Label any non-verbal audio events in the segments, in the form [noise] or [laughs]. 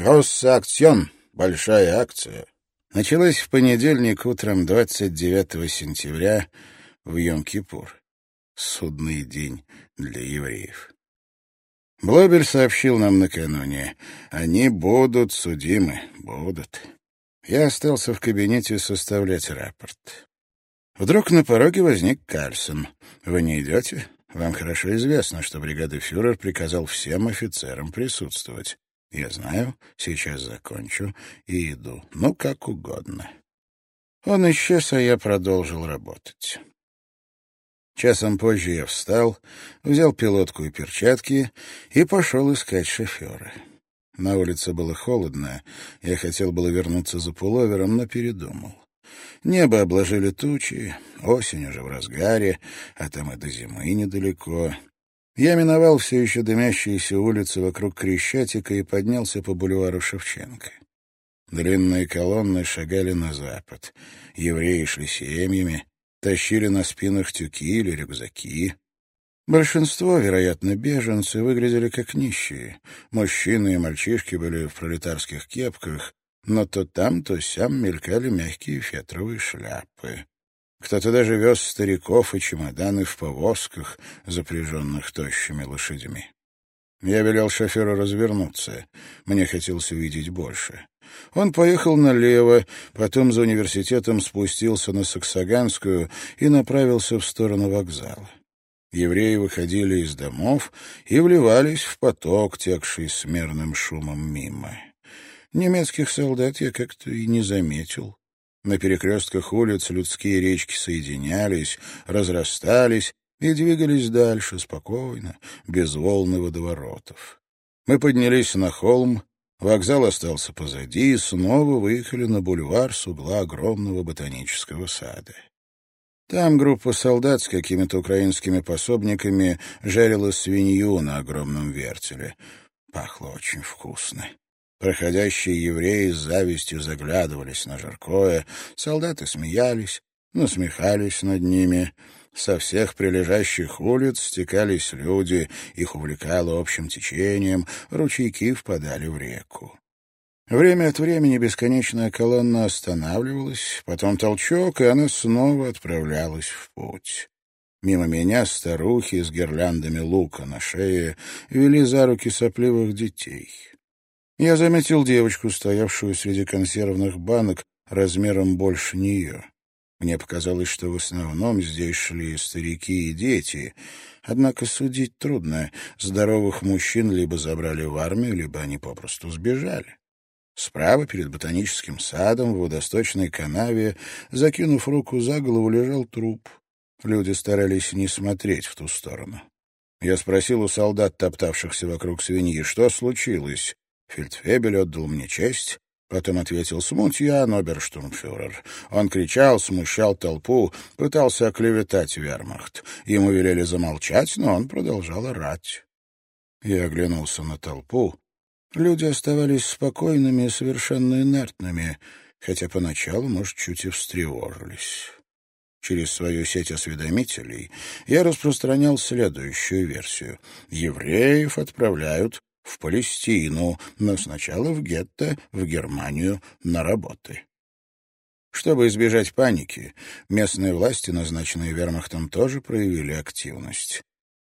Гроссакцион. Большая акция. Началась в понедельник утром 29 сентября в Йом-Кипур. Судный день для евреев. Блобель сообщил нам накануне. Они будут судимы, будут. Я остался в кабинете составлять рапорт. Вдруг на пороге возник Кальсон. «Вы не идете? Вам хорошо известно, что бригады-фюрер приказал всем офицерам присутствовать. Я знаю, сейчас закончу и иду. Ну, как угодно». Он исчез, а я продолжил работать. Часом позже я встал, взял пилотку и перчатки и пошел искать шофера. На улице было холодно, я хотел было вернуться за пуловером, но передумал. Небо обложили тучи, осень уже в разгаре, а там и до зимы недалеко. Я миновал все еще дымящиеся улицы вокруг Крещатика и поднялся по бульвару Шевченко. Длинные колонны шагали на запад. Евреи шли семьями, тащили на спинах тюки или рюкзаки. Большинство, вероятно, беженцы, выглядели как нищие. Мужчины и мальчишки были в пролетарских кепках, но то там, то сям мелькали мягкие фетровые шляпы. Кто-то даже вез стариков и чемоданы в повозках, запряженных тощими лошадьми. Я велел шоферу развернуться. Мне хотелось увидеть больше. Он поехал налево, потом за университетом спустился на Саксаганскую и направился в сторону вокзала. Евреи выходили из домов и вливались в поток, текший с мерным шумом мимо. Немецких солдат я как-то и не заметил. На перекрестках улиц людские речки соединялись, разрастались и двигались дальше, спокойно, без волн и водоворотов. Мы поднялись на холм, вокзал остался позади и снова выехали на бульвар с угла огромного ботанического сада. Там группа солдат с какими-то украинскими пособниками жарила свинью на огромном вертеле. Пахло очень вкусно. Проходящие евреи с завистью заглядывались на жаркое, солдаты смеялись, насмехались над ними — со всех прилежащих улиц стекались люди, их увлекало общим течением, ручейки впадали в реку. Время от времени бесконечная колонна останавливалась, потом толчок, и она снова отправлялась в путь. Мимо меня старухи с гирляндами лука на шее вели за руки сопливых детей. Я заметил девочку, стоявшую среди консервных банок размером больше нее. Мне показалось, что в основном здесь шли старики и дети. Однако судить трудно. Здоровых мужчин либо забрали в армию, либо они попросту сбежали. Справа, перед ботаническим садом, в водосточной канаве, закинув руку за голову, лежал труп. Люди старались не смотреть в ту сторону. Я спросил у солдат, топтавшихся вокруг свиньи, что случилось. Фельдфебель отдал мне честь, Потом ответил «Смутьян, оберштурмфюрер». Он кричал, смущал толпу, пытался оклеветать вермахт. Ему велели замолчать, но он продолжал орать. Я оглянулся на толпу. Люди оставались спокойными и совершенно инертными, хотя поначалу, может, чуть и встревожились. Через свою сеть осведомителей я распространял следующую версию. Евреев отправляют в Палестину, но сначала в гетто, в Германию, на работы. Чтобы избежать паники, местные власти, назначенные вермахтом, тоже проявили активность.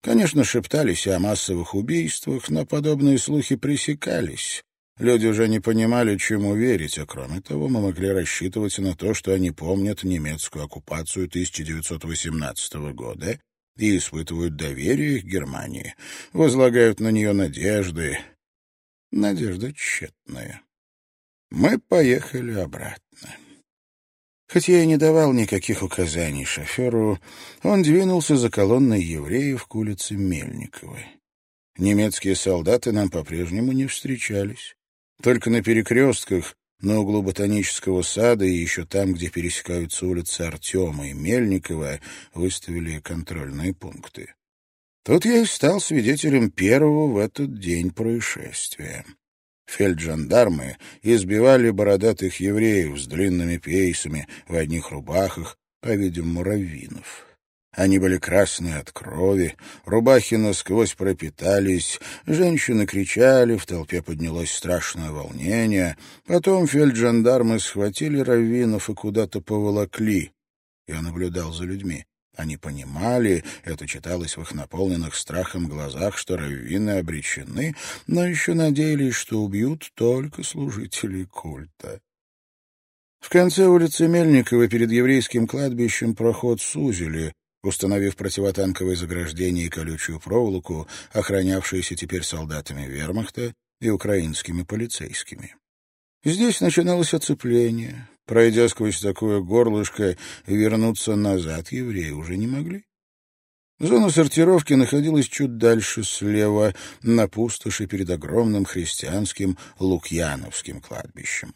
Конечно, шептались о массовых убийствах, но подобные слухи пресекались. Люди уже не понимали, чему верить, а кроме того, мы могли рассчитывать на то, что они помнят немецкую оккупацию 1918 года и испытывают доверие к Германии, возлагают на нее надежды. Надежда тщетная. Мы поехали обратно. Хотя я не давал никаких указаний шоферу, он двинулся за колонной евреев к улице Мельниковой. Немецкие солдаты нам по-прежнему не встречались. Только на перекрестках на углу Ботанического сада и еще там, где пересекаются улицы Артема и Мельникова, выставили контрольные пункты. Тут я и стал свидетелем первого в этот день происшествия. Фельджандармы избивали бородатых евреев с длинными пейсами в одних рубахах, по-видимому, раввинов. Они были красные от крови, рубахи насквозь пропитались, женщины кричали, в толпе поднялось страшное волнение. Потом фельджандармы схватили раввинов и куда-то поволокли. Я наблюдал за людьми. Они понимали, это читалось в их наполненных страхом глазах, что раввины обречены, но еще надеялись, что убьют только служителей культа. В конце улицы Мельникова перед еврейским кладбищем проход сузили, установив противотанковые заграждения и колючую проволоку, охранявшиеся теперь солдатами вермахта и украинскими полицейскими. Здесь начиналось оцепление. Пройдя сквозь такое горлышко, вернуться назад евреи уже не могли. Зона сортировки находилась чуть дальше, слева, на пустоши перед огромным христианским Лукьяновским кладбищем.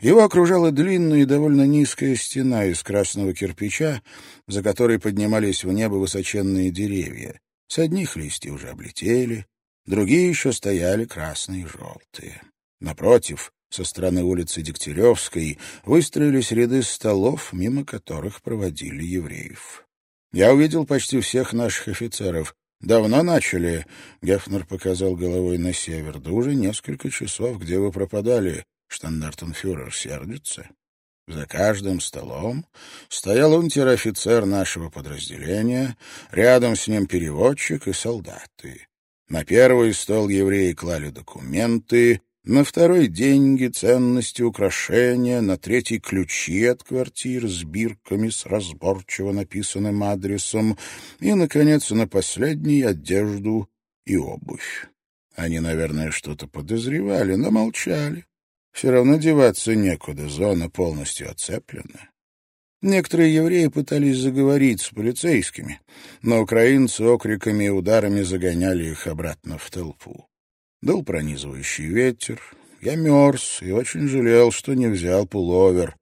Его окружала длинная и довольно низкая стена из красного кирпича, за которой поднимались в небо высоченные деревья. С одних листья уже облетели, другие еще стояли красные и желтые. Напротив, со стороны улицы Дегтяревской, выстроились ряды столов, мимо которых проводили евреев. Я увидел почти всех наших офицеров. «Давно начали?» — Гефнер показал головой на север. «Да уже несколько часов. Где вы пропадали?» Штандартенфюрер сердится. За каждым столом стоял унтер-офицер нашего подразделения, рядом с ним переводчик и солдаты. На первый стол евреи клали документы, на второй — деньги, ценности, украшения, на третий — ключи от квартир с бирками с разборчиво написанным адресом и, наконец, на последний — одежду и обувь. Они, наверное, что-то подозревали, но молчали. Все равно деваться некуда, зона полностью оцеплена. Некоторые евреи пытались заговорить с полицейскими, но украинцы окриками и ударами загоняли их обратно в толпу. Дул пронизывающий ветер, я мерз и очень жалел, что не взял пуловер.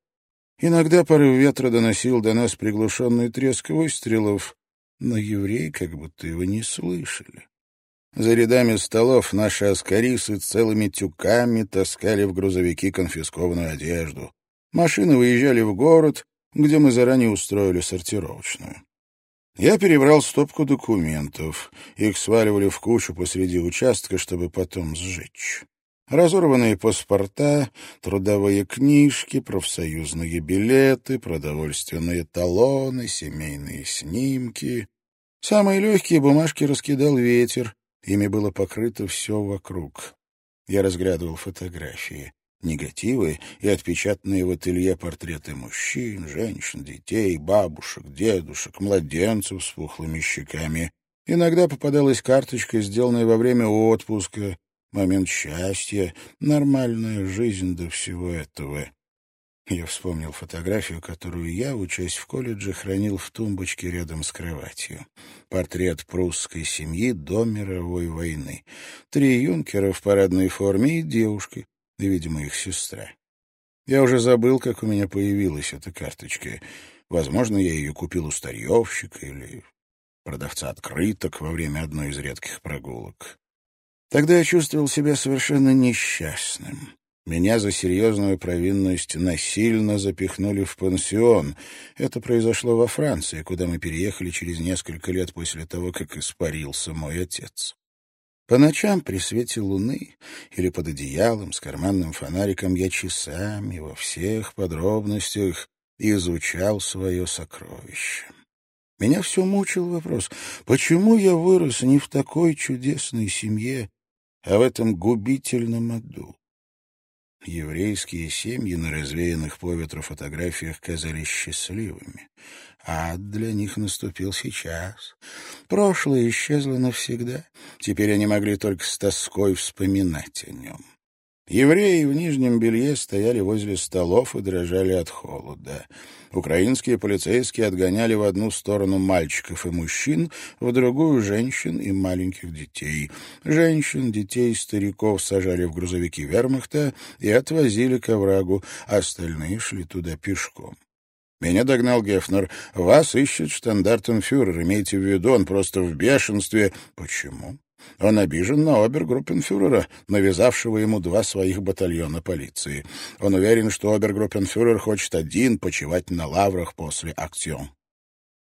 Иногда порыв ветра доносил до нас приглушенный треск выстрелов, но евреи как будто его не слышали. За рядами столов наши аскарисы целыми тюками таскали в грузовики конфискованную одежду. Машины выезжали в город, где мы заранее устроили сортировочную. Я перебрал стопку документов. Их сваливали в кучу посреди участка, чтобы потом сжечь. Разорванные паспорта, трудовые книжки, профсоюзные билеты, продовольственные талоны, семейные снимки. Самые легкие бумажки раскидал ветер, Ими было покрыто все вокруг. Я разглядывал фотографии, негативы и отпечатанные в ателье портреты мужчин, женщин, детей, бабушек, дедушек, младенцев с пухлыми щеками. Иногда попадалась карточка, сделанная во время отпуска, момент счастья, нормальная жизнь до всего этого. Я вспомнил фотографию, которую я, учась в колледже, хранил в тумбочке рядом с кроватью. Портрет прусской семьи до мировой войны. Три юнкера в парадной форме и девушка, видимо, их сестра. Я уже забыл, как у меня появилась эта карточка. Возможно, я ее купил у старьевщика или продавца открыток во время одной из редких прогулок. Тогда я чувствовал себя совершенно несчастным. Меня за серьезную провинность насильно запихнули в пансион. Это произошло во Франции, куда мы переехали через несколько лет после того, как испарился мой отец. По ночам при свете луны или под одеялом с карманным фонариком я часами во всех подробностях изучал свое сокровище. Меня все мучил вопрос, почему я вырос не в такой чудесной семье, а в этом губительном аду? Еврейские семьи на развеянных по ветру фотографиях казались счастливыми. Ад для них наступил сейчас. Прошлое исчезло навсегда. Теперь они могли только с тоской вспоминать о нем. Евреи в нижнем белье стояли возле столов и дрожали от холода. Украинские полицейские отгоняли в одну сторону мальчиков и мужчин, в другую — женщин и маленьких детей. Женщин, детей стариков сажали в грузовики вермахта и отвозили к оврагу, остальные шли туда пешком. Меня догнал Гефнер. «Вас ищет штандартенфюрер. Имейте в виду, он просто в бешенстве». «Почему?» Он обижен на обергруппенфюрера, навязавшего ему два своих батальона полиции. Он уверен, что обергруппенфюрер хочет один почивать на лаврах после акцион.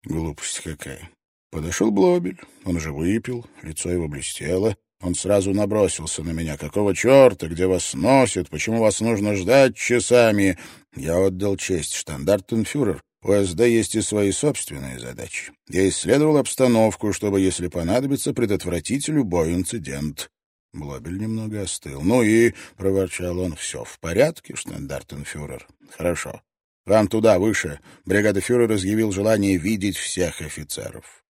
Глупость какая. Подошел Блобель, он уже выпил, лицо его блестело. Он сразу набросился на меня. «Какого черта? Где вас носят? Почему вас нужно ждать часами?» Я отдал честь штандартенфюрер. У СД есть и свои собственные задачи. Я исследовал обстановку, чтобы, если понадобится, предотвратить любой инцидент. Блобель немного остыл. «Ну и...» — проворчал он. «Все в порядке, штандартенфюрер?» «Хорошо. Вам туда, выше». Бригада фюрера изъявил желание видеть всех офицеров.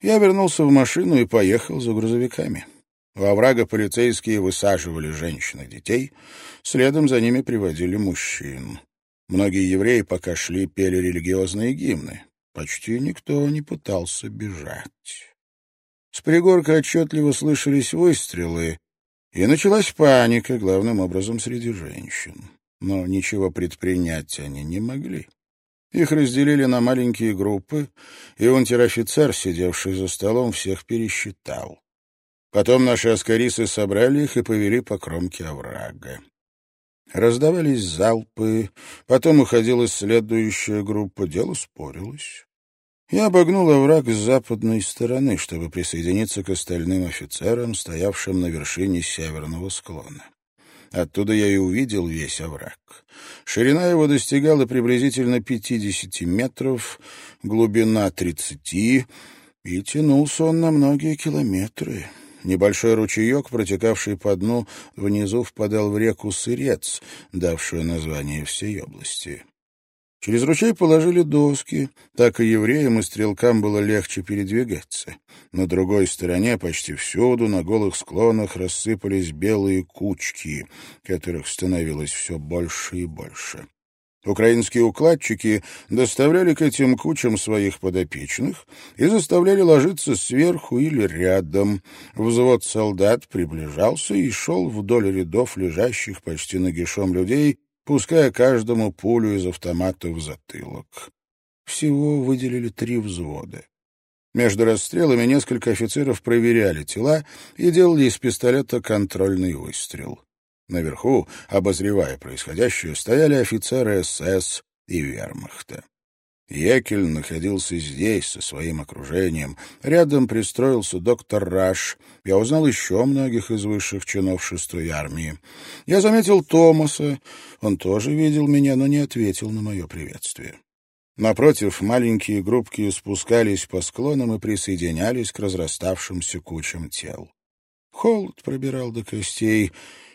Я вернулся в машину и поехал за грузовиками. Во врага полицейские высаживали женщин и детей, следом за ними приводили мужчин. Многие евреи, пока шли, пели религиозные гимны. Почти никто не пытался бежать. С пригорка отчетливо слышались выстрелы, и началась паника, главным образом среди женщин. Но ничего предпринять они не могли. Их разделили на маленькие группы, и унтер-офицер, сидевший за столом, всех пересчитал. Потом наши аскарисы собрали их и повели по кромке оврага. Раздавались залпы, потом уходила следующая группа, дело спорилось. Я обогнул овраг с западной стороны, чтобы присоединиться к остальным офицерам, стоявшим на вершине северного склона. Оттуда я и увидел весь овраг. Ширина его достигала приблизительно 50 метров, глубина 30, и тянулся он на многие километры. Небольшой ручеек, протекавший по дну, внизу впадал в реку Сырец, давшую название всей области. Через ручей положили доски, так и евреям и стрелкам было легче передвигаться. На другой стороне почти всюду на голых склонах рассыпались белые кучки, которых становилось все больше и больше. Украинские укладчики доставляли к этим кучам своих подопечных и заставляли ложиться сверху или рядом. Взвод солдат приближался и шел вдоль рядов лежащих почти нагишом людей, пуская каждому пулю из автомата в затылок. Всего выделили три взвода. Между расстрелами несколько офицеров проверяли тела и делали из пистолета контрольный выстрел. Наверху, обозревая происходящее, стояли офицеры СС и вермахта. Екель находился здесь, со своим окружением. Рядом пристроился доктор Раш. Я узнал еще многих из высших чинов шестой армии. Я заметил Томаса. Он тоже видел меня, но не ответил на мое приветствие. Напротив, маленькие группки спускались по склонам и присоединялись к разраставшимся кучам тел. Холод пробирал до костей,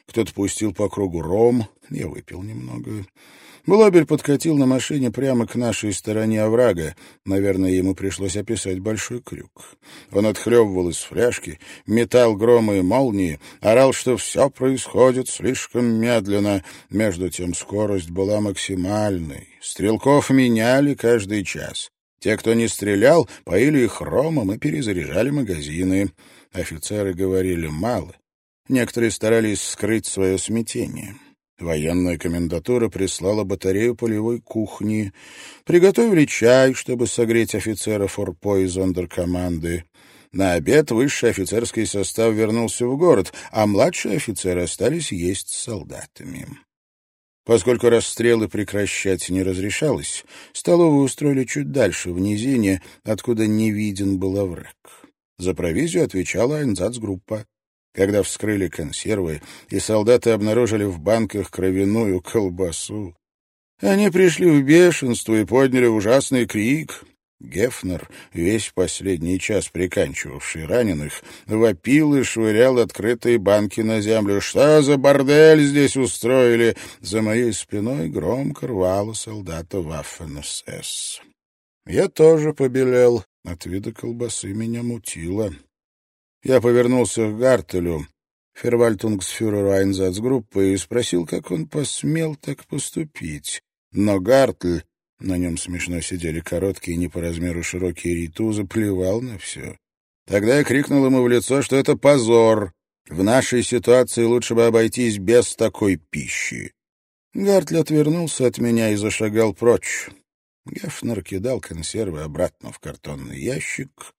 кто-то пустил по кругу ром, я выпил немного. Блобель подкатил на машине прямо к нашей стороне оврага. Наверное, ему пришлось описать большой крюк. Он отхлебывал из фляжки, метал громы и молнии, орал, что все происходит слишком медленно. Между тем скорость была максимальной. Стрелков меняли каждый час. Те, кто не стрелял, поили их ромом и перезаряжали магазины. Офицеры говорили мало, Некоторые старались скрыть свое смятение. Военная комендатура прислала батарею полевой кухни. Приготовили чай, чтобы согреть офицеров Орпо и зондеркоманды. На обед высший офицерский состав вернулся в город, а младшие офицеры остались есть с солдатами. Поскольку расстрелы прекращать не разрешалось, столовую устроили чуть дальше, в низине, откуда не виден был овраг. За провизию отвечала Айнзацгруппа. Когда вскрыли консервы, и солдаты обнаружили в банках кровяную колбасу, они пришли в бешенство и подняли ужасный крик. Гефнер, весь последний час приканчивавший раненых, вопил и швырял открытые банки на землю. «Что за бордель здесь устроили?» За моей спиной громко рвало солдата Ваффен-СС. Я тоже побелел. От вида колбасы меня мутило. Я повернулся к Гартелю, фервальтунгсфюреру Айнзацгруппы, и спросил, как он посмел так поступить. Но Гартель, на нем смешно сидели короткие, не по размеру широкие ритузы, плевал на все. Тогда я крикнул ему в лицо, что это позор. В нашей ситуации лучше бы обойтись без такой пищи. Гартль отвернулся от меня и зашагал прочь. Гефнер кидал консервы обратно в картонный ящик,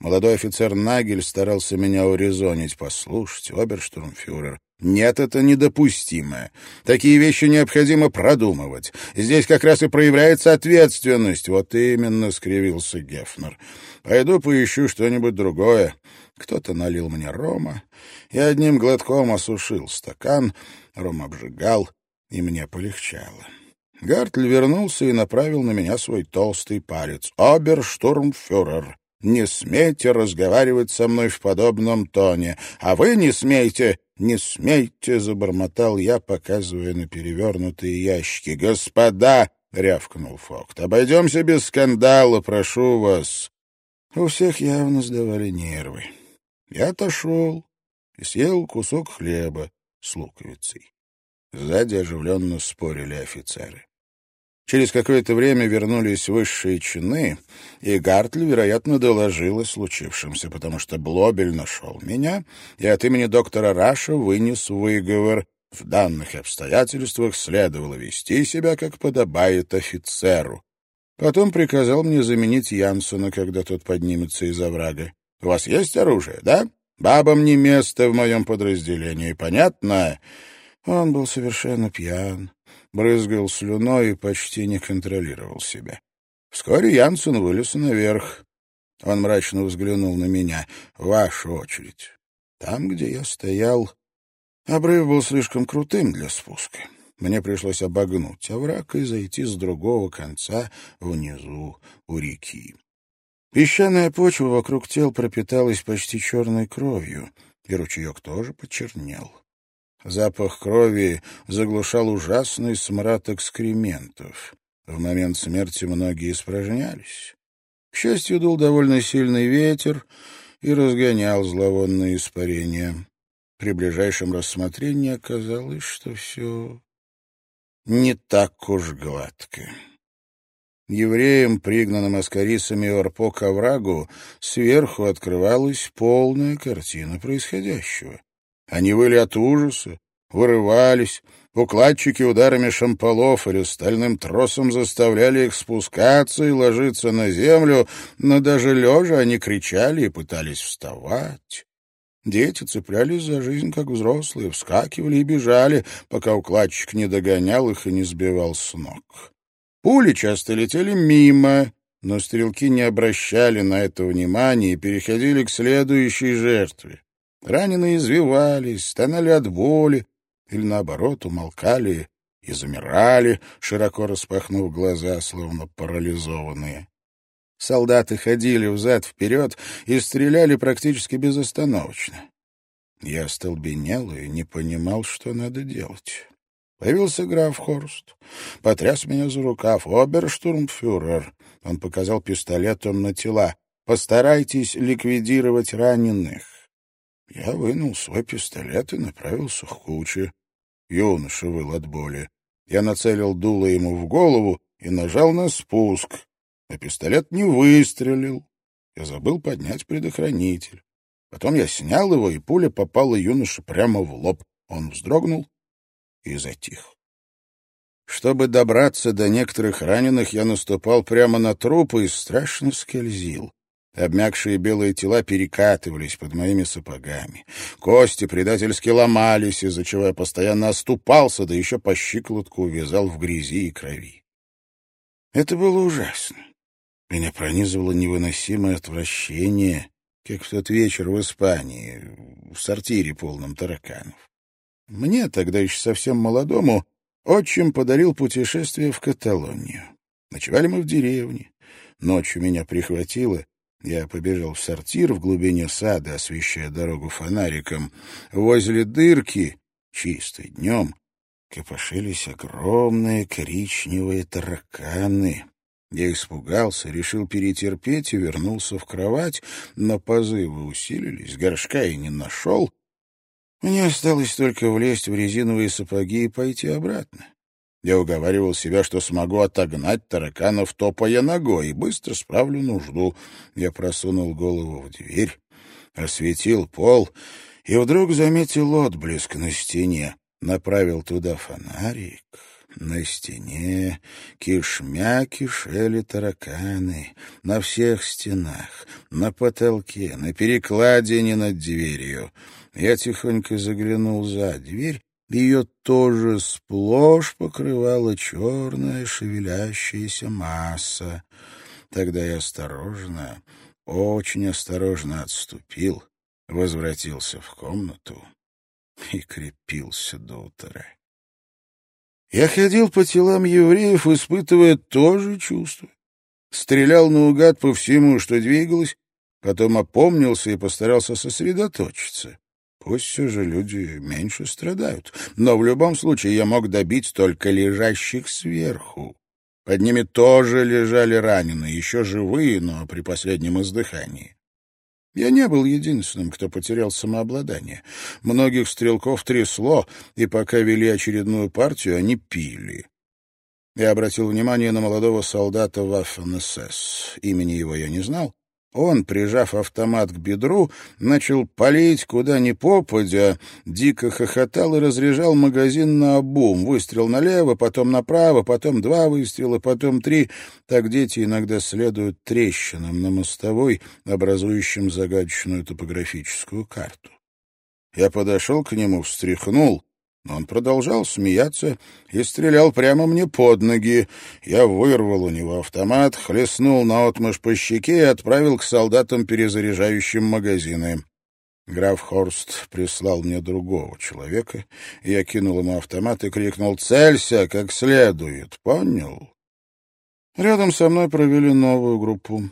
Молодой офицер Нагель старался меня урезонить. «Послушайте, оберштурмфюрер, Нет, это недопустимо. Такие вещи необходимо продумывать. Здесь как раз и проявляется ответственность. Вот именно, — скривился Гефнер. Пойду поищу что-нибудь другое. Кто-то налил мне рома. Я одним глотком осушил стакан, ром обжигал, и мне полегчало. Гартль вернулся и направил на меня свой толстый палец. «Оберштурмфюрер, не смейте разговаривать со мной в подобном тоне, а вы не смейте...» «Не смейте!» — забормотал я, показывая на перевернутые ящики. «Господа!» — рявкнул Фокт. «Обойдемся без скандала, прошу вас!» У всех явно сдавали нервы. Я отошел и съел кусок хлеба с луковицей. Сзади оживленно спорили офицеры. Через какое-то время вернулись высшие чины, и Гартли, вероятно, доложил о случившемся, потому что Блобель нашел меня и от имени доктора Раша вынес выговор. В данных обстоятельствах следовало вести себя, как подобает офицеру. Потом приказал мне заменить Янсона, когда тот поднимется из оврага. «У вас есть оружие, да? Бабам не место в моем подразделении, понятно?» Он был совершенно пьян брызгал слюной и почти не контролировал себя. Вскоре Янсен вылез наверх. Он мрачно взглянул на меня. «Ваша очередь». Там, где я стоял, обрыв был слишком крутым для спуска. Мне пришлось обогнуть овраг и зайти с другого конца внизу у реки. Песчаная почва вокруг тел пропиталась почти черной кровью, и ручеек тоже почернел. Запах крови заглушал ужасный смрад экскрементов. В момент смерти многие испражнялись. К счастью, дул довольно сильный ветер и разгонял зловонные испарения. При ближайшем рассмотрении оказалось, что все не так уж гладко. Евреям, пригнанным аскарисами Орпо к оврагу, сверху открывалась полная картина происходящего. Они выли от ужаса, вырывались, укладчики ударами шамполов или стальным тросом заставляли их спускаться и ложиться на землю, но даже лежа они кричали и пытались вставать. Дети цеплялись за жизнь, как взрослые, вскакивали и бежали, пока укладчик не догонял их и не сбивал с ног. Пули часто летели мимо, но стрелки не обращали на это внимания и переходили к следующей жертве. Раненые извивались, стонали от боли или, наоборот, умолкали и замирали, широко распахнув глаза, словно парализованные. Солдаты ходили взад-вперед и стреляли практически безостановочно. Я остолбенел и не понимал, что надо делать. Появился граф Хорст, потряс меня за рукав. «Оберштурмфюрер!» Он показал пистолетом на тела. «Постарайтесь ликвидировать раненых. Я вынул свой пистолет и направился к куче. Юноша выл от боли. Я нацелил дуло ему в голову и нажал на спуск, а пистолет не выстрелил. Я забыл поднять предохранитель. Потом я снял его, и пуля попала юноше прямо в лоб. Он вздрогнул и затих. Чтобы добраться до некоторых раненых, я наступал прямо на трупы и страшно скользил. Обмякшие белые тела перекатывались под моими сапогами. Кости предательски ломались, из-за чего я постоянно оступался, да еще по щиколотку увязал в грязи и крови. Это было ужасно. Меня пронизывало невыносимое отвращение, как в тот вечер в Испании, в сортире полном тараканов. Мне, тогда еще совсем молодому, отчим подарил путешествие в Каталонию. Ночевали мы в деревне. Ночью меня прихватило, я побежал в сортир в глубине сада, освещая дорогу фонариком. Возле дырки, чистой днем, копошились огромные коричневые тараканы. Я испугался, решил перетерпеть и вернулся в кровать, но позывы усилились, горшка и не нашел. Мне осталось только влезть в резиновые сапоги и пойти обратно. Я уговаривал себя, что смогу отогнать тараканов, топая ногой, и быстро справлю нужду. Я просунул голову в дверь, осветил пол и вдруг заметил отблеск на стене. Направил туда фонарик. На стене кишмя кишели тараканы, на всех стенах, на потолке, на перекладине над дверью. Я тихонько заглянул за дверь, ее тоже сплошь покрывала черная шевелящаяся масса. Тогда я осторожно, очень осторожно отступил, возвратился в комнату и крепился до утра. Я ходил по телам евреев, испытывая то же чувство. Стрелял наугад по всему, что двигалось, потом опомнился и постарался сосредоточиться. Пусть все же люди меньше страдают, но в любом случае я мог добить только лежащих сверху. Под ними тоже лежали раненые, еще живые, но при последнем издыхании. Я не был единственным, кто потерял самообладание. Многих стрелков трясло, и пока вели очередную партию, они пили. Я обратил внимание на молодого солдата Waffen-СС. Имени его я не знал, он, прижав автомат к бедру, начал палить куда ни попадя, дико хохотал и разряжал магазин на обум. Выстрел налево, потом направо, потом два выстрела, потом три. Так дети иногда следуют трещинам на мостовой, образующим загадочную топографическую карту. Я подошел к нему, встряхнул — он продолжал смеяться и стрелял прямо мне под ноги. Я вырвал у него автомат, хлестнул наотмашь по щеке и отправил к солдатам, перезаряжающим магазины. Граф Хорст прислал мне другого человека. Я кинул ему автомат и крикнул «Целься как следует!» Понял? Рядом со мной провели новую группу.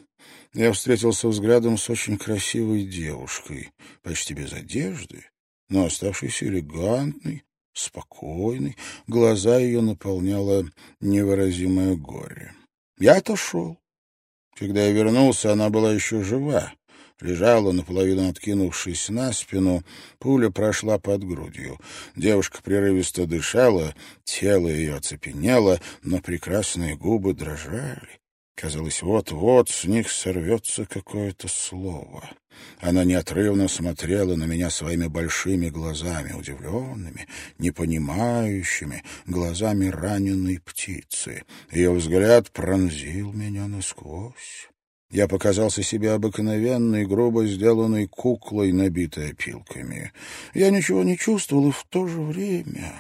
Я встретился взглядом с очень красивой девушкой, почти без одежды, но оставшейся элегантной, спокойной, глаза ее наполняло невыразимое горе. Я отошел. Когда я вернулся, она была еще жива. Лежала, наполовину откинувшись на спину, пуля прошла под грудью. Девушка прерывисто дышала, тело ее оцепенело, но прекрасные губы дрожали. Казалось, вот-вот с них сорвется какое-то слово. Она неотрывно смотрела на меня своими большими глазами, удивленными, непонимающими, глазами раненой птицы. Ее взгляд пронзил меня насквозь. Я показался себе обыкновенной, грубо сделанной куклой, набитой опилками. Я ничего не чувствовал, и в то же время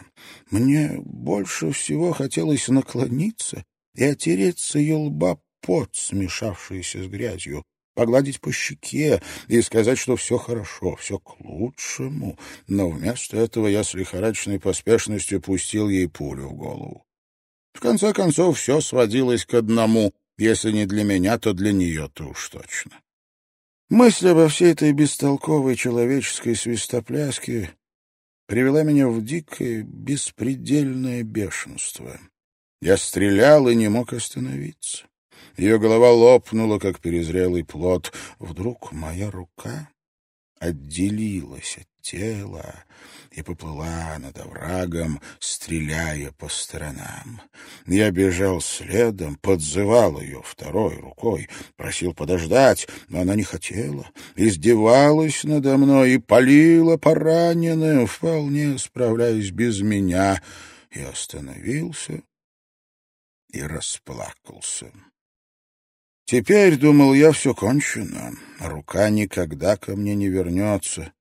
мне больше всего хотелось наклониться и отереться ее лба пот, смешавшийся с грязью, погладить по щеке и сказать, что все хорошо, все к лучшему. Но вместо этого я с лихорадочной поспешностью пустил ей пулю в голову. В конце концов, все сводилось к одному. Если не для меня, то для нее-то уж точно. Мысль обо всей этой бестолковой человеческой свистопляске привела меня в дикое, беспредельное бешенство. Я стрелял и не мог остановиться. Ее голова лопнула, как перезрелый плод. Вдруг моя рука отделилась от тела и поплыла над оврагом, стреляя по сторонам. Я бежал следом, подзывал ее второй рукой, просил подождать, но она не хотела, издевалась надо мной и палила пораненную, вполне справляясь без меня. Я остановился и расплакался. Теперь, думал я, все кончено. Рука никогда ко мне не вернется.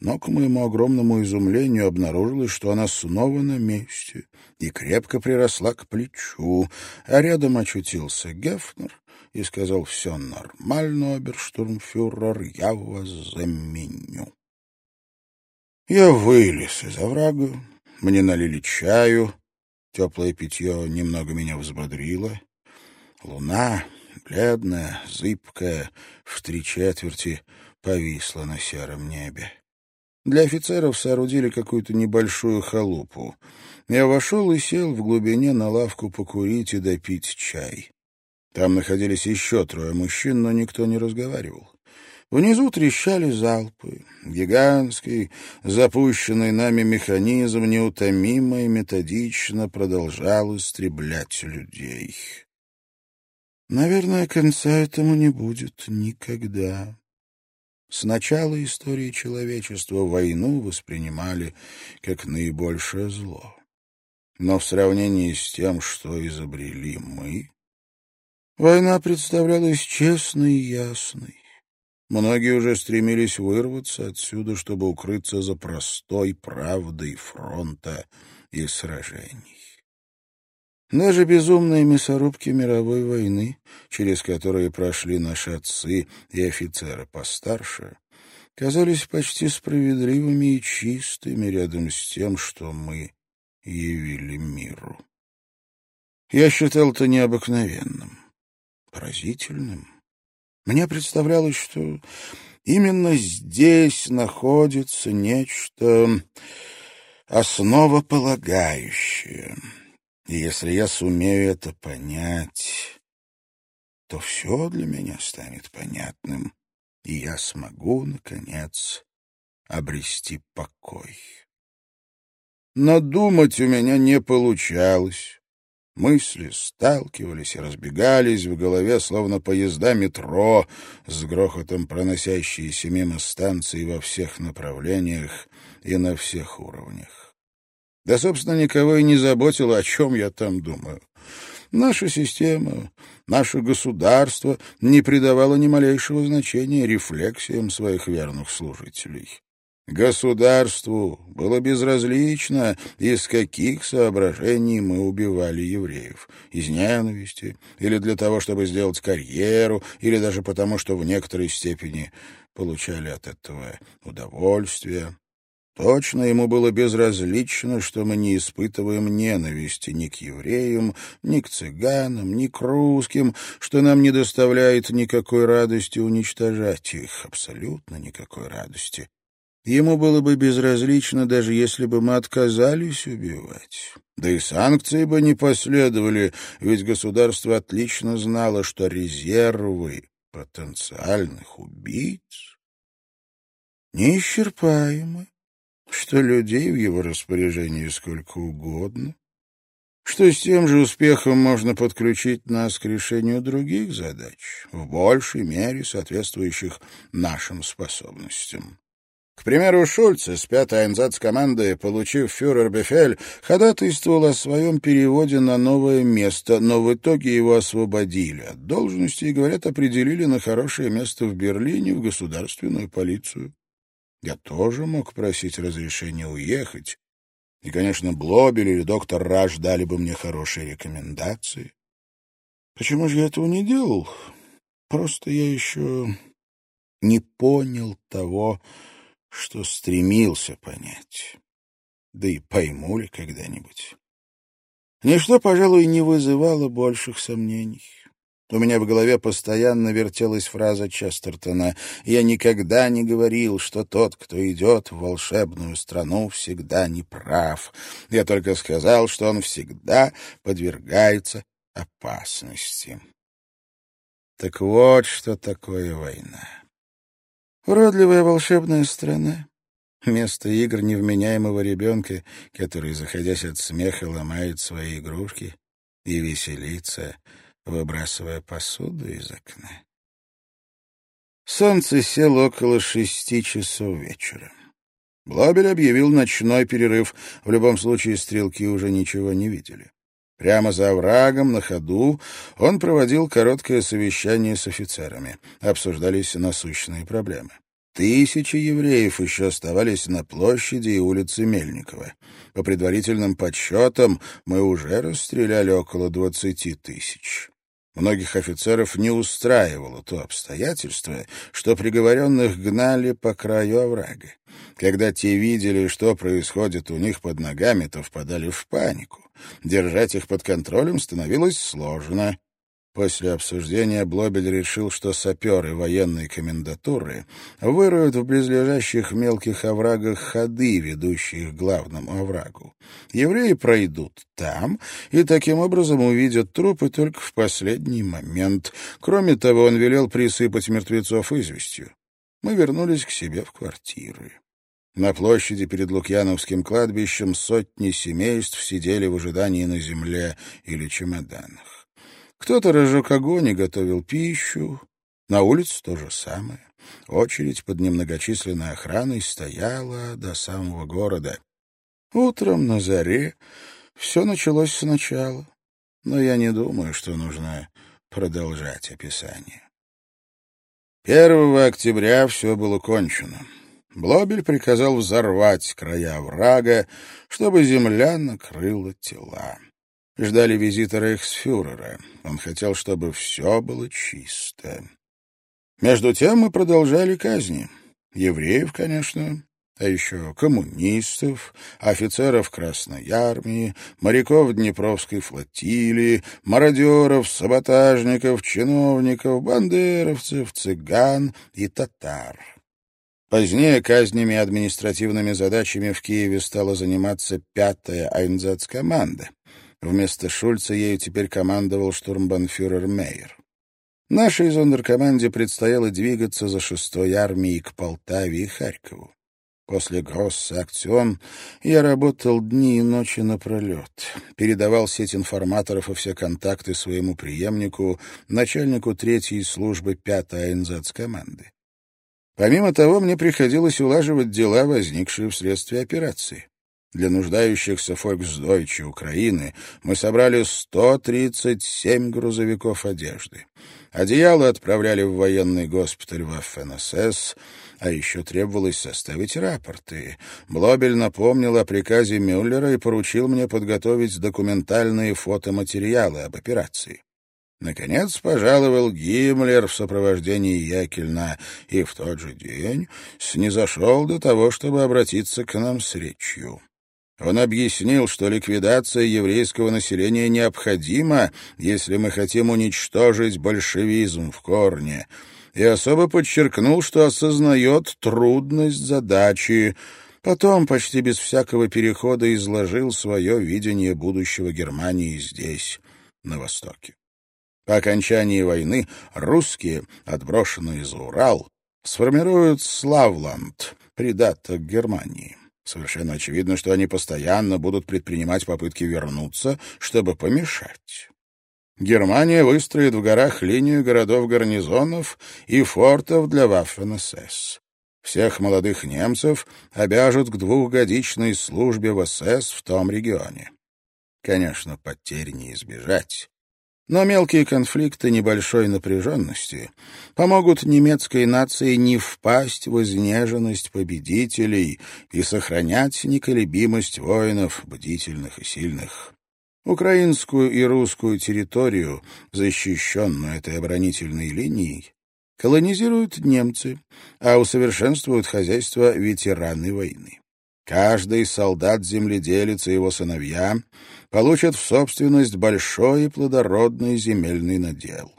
Но, к моему огромному изумлению, обнаружилось, что она снова на месте и крепко приросла к плечу, а рядом очутился Гефнер и сказал, «Все нормально, оберштурмфюрер, я вас заменю». Я вылез из оврага, мне налили чаю, теплое питье немного меня взбодрило. Луна бледная, зыбкая, в три четверти, повисла на сером небе. Для офицеров соорудили какую-то небольшую халупу. Я вошел и сел в глубине на лавку покурить и допить чай. Там находились еще трое мужчин, но никто не разговаривал. Внизу трещали залпы. Гигантский, запущенный нами механизм неутомимо и методично продолжал истреблять людей. Наверное, конца этому не будет никогда. С начала истории человечества войну воспринимали как наибольшее зло. но в сравнении с тем, что изобрели мы, война представлялась честной и ясной. Многие уже стремились вырваться отсюда, чтобы укрыться за простой правдой фронта и сражений. Даже безумные мясорубки мировой войны, через которые прошли наши отцы и офицеры постарше, казались почти справедливыми и чистыми рядом с тем, что мы явили миру. Я считал это необыкновенным, поразительным. Мне представлялось, что именно здесь находится нечто основополагающее — и если я сумею это понять, то все для меня станет понятным, и я смогу, наконец, обрести покой. Но думать у меня не получалось. Мысли сталкивались и разбегались в голове, словно поезда метро, с грохотом проносящиеся мимо станций во всех направлениях и на всех уровнях. Да, собственно, никого и не заботило, о чем я там думаю. Наша система, наше государство не придавало ни малейшего значения рефлексиям своих верных служителей. Государству было безразлично, из каких соображений мы убивали евреев. Из ненависти, или для того, чтобы сделать карьеру, или даже потому, что в некоторой степени получали от этого удовольствие. Точно ему было безразлично, что мы не испытываем ненависти ни к евреям, ни к цыганам, ни к русским, что нам не доставляет никакой радости уничтожать их, абсолютно никакой радости. Ему было бы безразлично, даже если бы мы отказались убивать. Да и санкции бы не последовали, ведь государство отлично знало, что резервы потенциальных убийц неисчерпаемы что людей в его распоряжении сколько угодно, что с тем же успехом можно подключить нас к решению других задач, в большей мере соответствующих нашим способностям. К примеру, Шульц из пятой команды, получив фюрер-бефель, ходатайствовал о своем переводе на новое место, но в итоге его освободили от должности и, говорят, определили на хорошее место в Берлине в государственную полицию. Я тоже мог просить разрешения уехать. И, конечно, Блобель или доктор Раш дали бы мне хорошие рекомендации. Почему же я этого не делал? Просто я еще не понял того, что стремился понять. Да и пойму ли когда-нибудь. Ничто, пожалуй, не вызывало больших сомнений. У меня в голове постоянно вертелась фраза Честертона «Я никогда не говорил, что тот, кто идет в волшебную страну, всегда не прав. Я только сказал, что он всегда подвергается опасности». Так вот, что такое война. Уродливая волшебная страна. Место игр невменяемого ребенка, который, заходясь от смеха, ломает свои игрушки и веселится — выбрасывая посуду из окна. Солнце село около шести часов вечера. Блобель объявил ночной перерыв. В любом случае стрелки уже ничего не видели. Прямо за оврагом, на ходу, он проводил короткое совещание с офицерами. Обсуждались насущные проблемы. Тысячи евреев еще оставались на площади и улице Мельникова. По предварительным подсчетам мы уже расстреляли около двадцати тысяч. Многих офицеров не устраивало то обстоятельство, что приговоренных гнали по краю оврага. Когда те видели, что происходит у них под ногами, то впадали в панику. Держать их под контролем становилось сложно. После обсуждения Блобель решил, что саперы военной комендатуры выроют в близлежащих мелких оврагах ходы, ведущие к главному оврагу. Евреи пройдут там и таким образом увидят трупы только в последний момент. Кроме того, он велел присыпать мертвецов известью. Мы вернулись к себе в квартиры. На площади перед Лукьяновским кладбищем сотни семейств сидели в ожидании на земле или чемоданах. Кто-то разжег огонь и готовил пищу. На улице то же самое. Очередь под немногочисленной охраной стояла до самого города. Утром на заре Все началось сначала, но я не думаю, что нужно продолжать описание. 1 октября все было кончено. Блобель приказал взорвать края врага, чтобы земля накрыла тела. Ждали визита рейхсфюрера. Он хотел, чтобы все было чисто. Между тем мы продолжали казни. Евреев, конечно, а еще коммунистов, офицеров Красной Армии, моряков Днепровской флотилии, мародеров, саботажников, чиновников, бандеровцев, цыган и татар. Позднее казнями и административными задачами в Киеве стала заниматься пятая Айнзацкоманда. Вместо Шульца ею теперь командовал штурмбанфюрер Мейер. Нашей зондеркоманде предстояло двигаться за шестой армией к Полтаве и Харькову. После Гросс-акцион я работал дни и ночи напролет, передавал сеть информаторов и все контакты своему преемнику, начальнику третьей службы пятой АНЗ-команды. Помимо того, мне приходилось улаживать дела, возникшие вследствие операции. Для нуждающихся фольксдойче Украины мы собрали 137 грузовиков одежды. Одеяло отправляли в военный госпиталь в ФНСС, а еще требовалось составить рапорты. Блобель напомнил о приказе Мюллера и поручил мне подготовить документальные фотоматериалы об операции. Наконец пожаловал Гиммлер в сопровождении Якельна и в тот же день снизошел до того, чтобы обратиться к нам с речью. Он объяснил, что ликвидация еврейского населения необходима, если мы хотим уничтожить большевизм в корне, и особо подчеркнул, что осознает трудность задачи. Потом, почти без всякого перехода, изложил свое видение будущего Германии здесь, на Востоке. По окончании войны русские, отброшенные за Урал, сформируют Славланд, придаток Германии. Совершенно очевидно, что они постоянно будут предпринимать попытки вернуться, чтобы помешать. Германия выстроит в горах линию городов-гарнизонов и фортов для Ваффен-СС. Всех молодых немцев обяжут к двухгодичной службе в СС в том регионе. Конечно, потерь не избежать. Но мелкие конфликты небольшой напряженности помогут немецкой нации не впасть в изнеженность победителей и сохранять неколебимость воинов, бдительных и сильных. Украинскую и русскую территорию, защищенную этой оборонительной линией, колонизируют немцы, а усовершенствуют хозяйство ветераны войны. Каждый солдат-земледелец и его сыновья получат в собственность большой и плодородный земельный надел.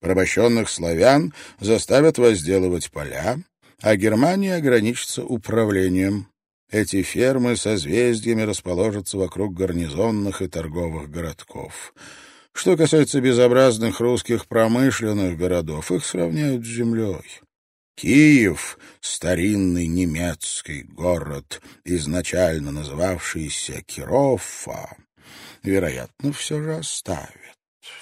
Порабощенных славян заставят возделывать поля, а Германия ограничится управлением. Эти фермы созвездиями расположатся вокруг гарнизонных и торговых городков. Что касается безобразных русских промышленных городов, их сравняют с землей. Киев, старинный немецкий город, изначально называвшийся Кирофа, вероятно, все же оставят.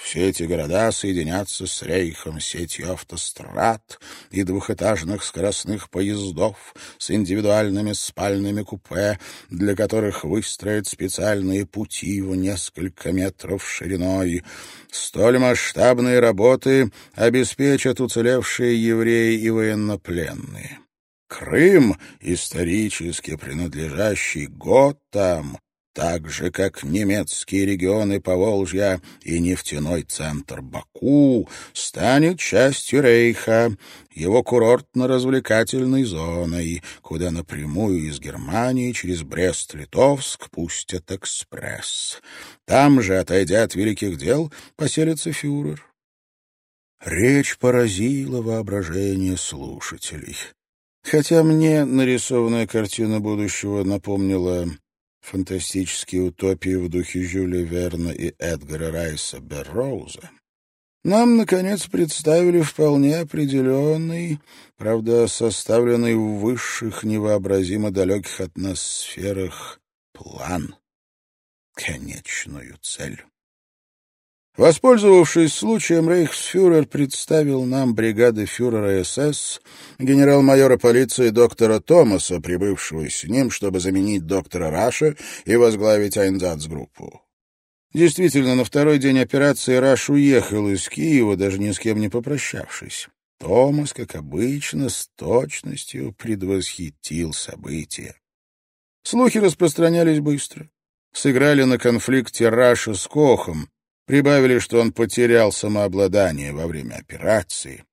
Все эти города соединятся с рейхом сетью автострад и двухэтажных скоростных поездов с индивидуальными спальными купе, для которых выстроят специальные пути в несколько метров шириной. Столь масштабные работы обеспечат уцелевшие евреи и военнопленные. Крым, исторически принадлежащий Готам, так же, как немецкие регионы Поволжья и нефтяной центр Баку, станет частью Рейха, его курортно-развлекательной зоной, куда напрямую из Германии через Брест-Литовск пустят экспресс. Там же, отойдя от великих дел, поселится фюрер. Речь поразила воображение слушателей. Хотя мне нарисованная картина будущего напомнила фантастические утопии в духе Жюля Верна и Эдгара Райса Берроуза, нам, наконец, представили вполне определенный, правда, составленный в высших, невообразимо далеких от нас сферах, план, конечную цель. Воспользовавшись случаем, рейхсфюрер представил нам бригады фюрера СС, генерал-майора полиции доктора Томаса, прибывшего с ним, чтобы заменить доктора Раша и возглавить Айнзацгруппу. Действительно, на второй день операции Раш уехал из Киева, даже ни с кем не попрощавшись. Томас, как обычно, с точностью предвосхитил события. Слухи распространялись быстро. Сыграли на конфликте Раша с Кохом, прибавили, что он потерял самообладание во время операции.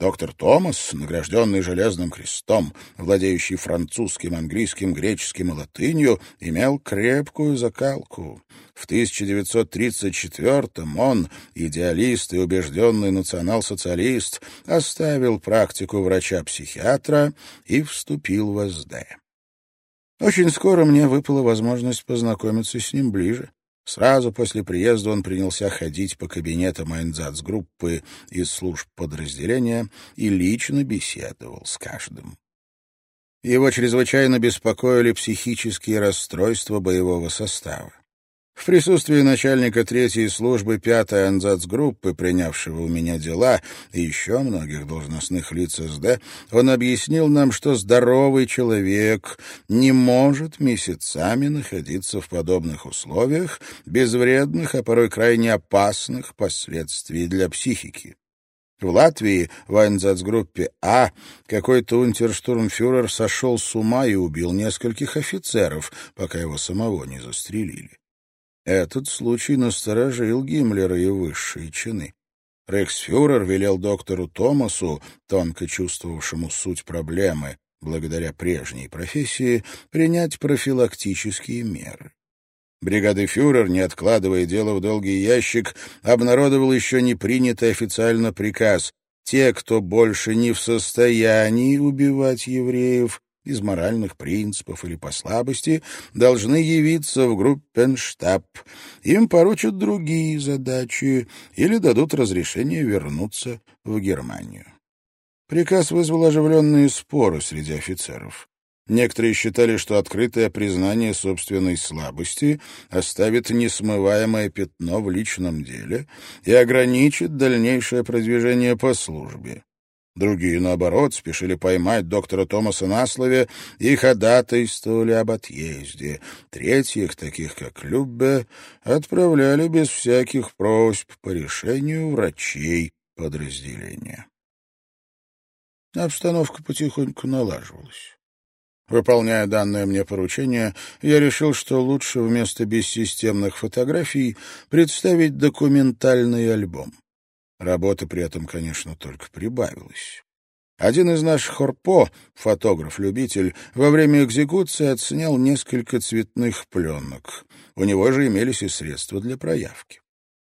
Доктор Томас, награжденный Железным крестом, владеющий французским, английским, греческим и латынью, имел крепкую закалку. В 1934-м он, идеалист и убежденный национал-социалист, оставил практику врача-психиатра и вступил в СД. Очень скоро мне выпала возможность познакомиться с ним ближе. Сразу после приезда он принялся ходить по кабинетам Айнзац-группы из служб подразделения и лично беседовал с каждым. Его чрезвычайно беспокоили психические расстройства боевого состава. В присутствии начальника третьей службы пятой анзацгруппы, принявшего у меня дела, и еще многих должностных лиц СД, он объяснил нам, что здоровый человек не может месяцами находиться в подобных условиях без вредных, а порой крайне опасных последствий для психики. В Латвии, в Айнзацгруппе А, какой-то унтерштурмфюрер сошел с ума и убил нескольких офицеров, пока его самого не застрелили. Этот случай насторожил Гиммлера и высшие чины. Рейхсфюрер велел доктору Томасу, тонко чувствовавшему суть проблемы, благодаря прежней профессии, принять профилактические меры. Бригады фюрер, не откладывая дело в долгий ящик, обнародовал еще не принятый официально приказ. Те, кто больше не в состоянии убивать евреев, из моральных принципов или по слабости, должны явиться в группенштаб. Им поручат другие задачи или дадут разрешение вернуться в Германию. Приказ вызвал оживленные споры среди офицеров. Некоторые считали, что открытое признание собственной слабости оставит несмываемое пятно в личном деле и ограничит дальнейшее продвижение по службе. Другие, наоборот, спешили поймать доктора Томаса на слове и ходатайствовали об отъезде. Третьих, таких как Люббе, отправляли без всяких просьб по решению врачей подразделения. Обстановка потихоньку налаживалась. Выполняя данное мне поручение, я решил, что лучше вместо бессистемных фотографий представить документальный альбом. Работы при этом, конечно, только прибавилось. Один из наших Хорпо, фотограф-любитель, во время экзекуции отснял несколько цветных пленок. У него же имелись и средства для проявки.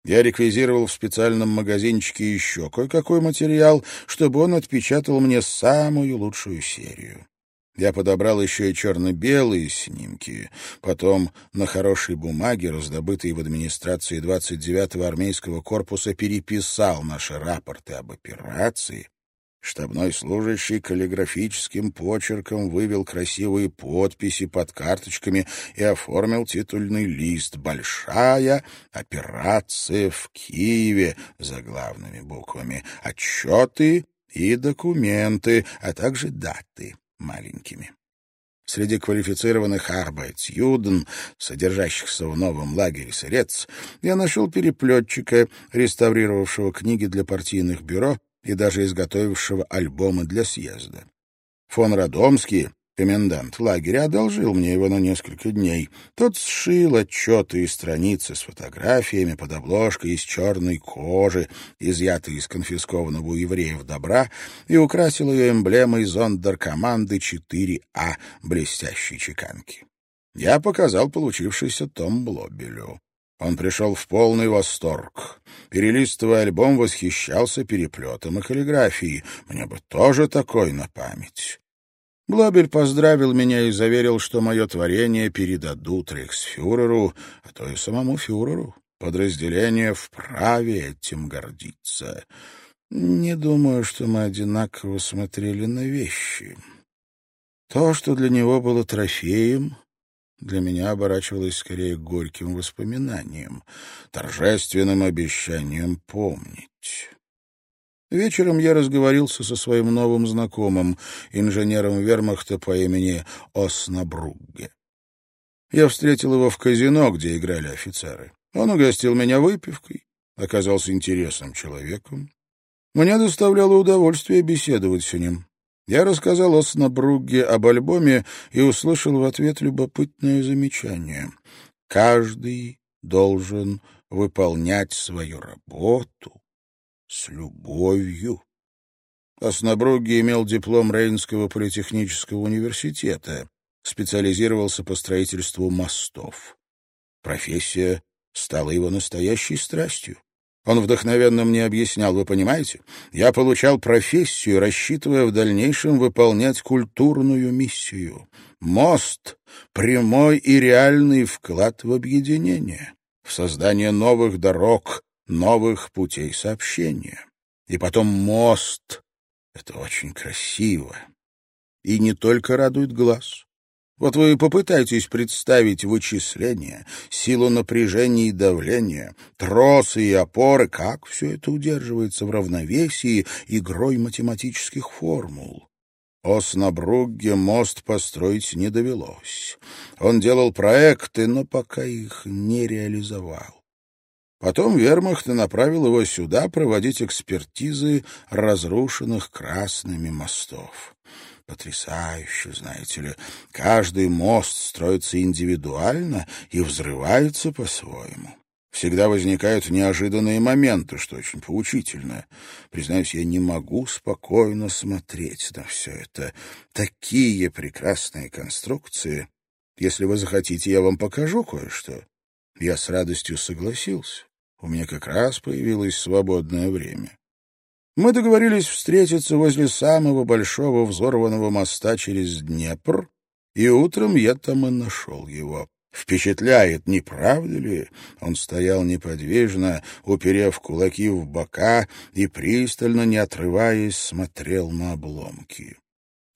Я реквизировал в специальном магазинчике еще кое-какой материал, чтобы он отпечатал мне самую лучшую серию. Я подобрал еще и черно-белые снимки. Потом на хорошей бумаге, раздобытой в администрации 29-го армейского корпуса, переписал наши рапорты об операции. Штабной служащий каллиграфическим почерком вывел красивые подписи под карточками и оформил титульный лист «Большая операция в Киеве» заглавными буквами, отчеты и документы, а также даты маленькими. Среди квалифицированных арбайтсюден, содержащихся в новом лагере сырец, я нашел переплетчика, реставрировавшего книги для партийных бюро и даже изготовившего альбомы для съезда. Фон Радомский Комендант лагеря одолжил мне его на несколько дней. Тот сшил отчеты и страницы с фотографиями под обложкой из черной кожи, изъятой из конфискованного у евреев добра, и украсил ее эмблемой зондеркоманды 4А блестящей чеканки. Я показал получившийся том Блобелю. Он пришел в полный восторг. Перелистывая альбом, восхищался переплетом и каллиграфией. Мне бы тоже такой на память. Блобель поздравил меня и заверил, что мое творение передадут рейхсфюреру, а то и самому фюреру. Подразделение вправе этим гордиться. Не думаю, что мы одинаково смотрели на вещи. То, что для него было трофеем, для меня оборачивалось скорее горьким воспоминанием, торжественным обещанием помнить. Вечером я разговорился со своим новым знакомым, инженером вермахта по имени Оснабругге. Я встретил его в казино, где играли офицеры. Он угостил меня выпивкой, оказался интересным человеком. Мне доставляло удовольствие беседовать с ним. Я рассказал Оснабругге об альбоме и услышал в ответ любопытное замечание. Каждый должен выполнять свою работу с любовью. Оснабругге имел диплом Рейнского политехнического университета, специализировался по строительству мостов. Профессия стала его настоящей страстью. Он вдохновенно мне объяснял, вы понимаете, я получал профессию, рассчитывая в дальнейшем выполнять культурную миссию. Мост — прямой и реальный вклад в объединение, в создание новых дорог, новых путей сообщения. И потом мост — это очень красиво. И не только радует глаз. Вот вы попытайтесь представить вычисления, силу напряжения и давления, тросы и опоры, как все это удерживается в равновесии игрой математических формул. Оснабругге мост построить не довелось. Он делал проекты, но пока их не реализовал. Потом вермахт направил его сюда проводить экспертизы разрушенных красными мостов. Потрясающе, знаете ли. Каждый мост строится индивидуально и взрывается по-своему. Всегда возникают неожиданные моменты, что очень поучительно. Признаюсь, я не могу спокойно смотреть на все это. Такие прекрасные конструкции. Если вы захотите, я вам покажу кое-что. Я с радостью согласился. У меня как раз появилось свободное время. Мы договорились встретиться возле самого большого взорванного моста через Днепр, и утром я там и нашел его. Впечатляет, не правда ли? Он стоял неподвижно, уперев кулаки в бока и пристально, не отрываясь, смотрел на обломки.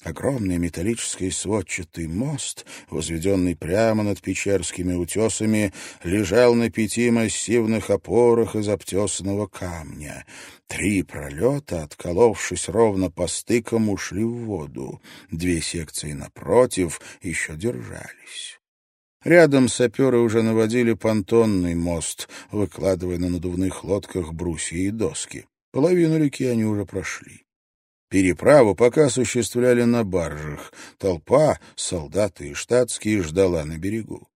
Огромный металлический сводчатый мост, возведенный прямо над Печерскими утесами, лежал на пяти массивных опорах из обтесанного камня. Три пролета, отколовшись ровно по стыкам, ушли в воду. Две секции напротив еще держались. Рядом саперы уже наводили понтонный мост, выкладывая на надувных лодках брусья и доски. Половину реки они уже прошли. Переправу пока осуществляли на баржах. Толпа, солдаты и штатские ждала на берегу.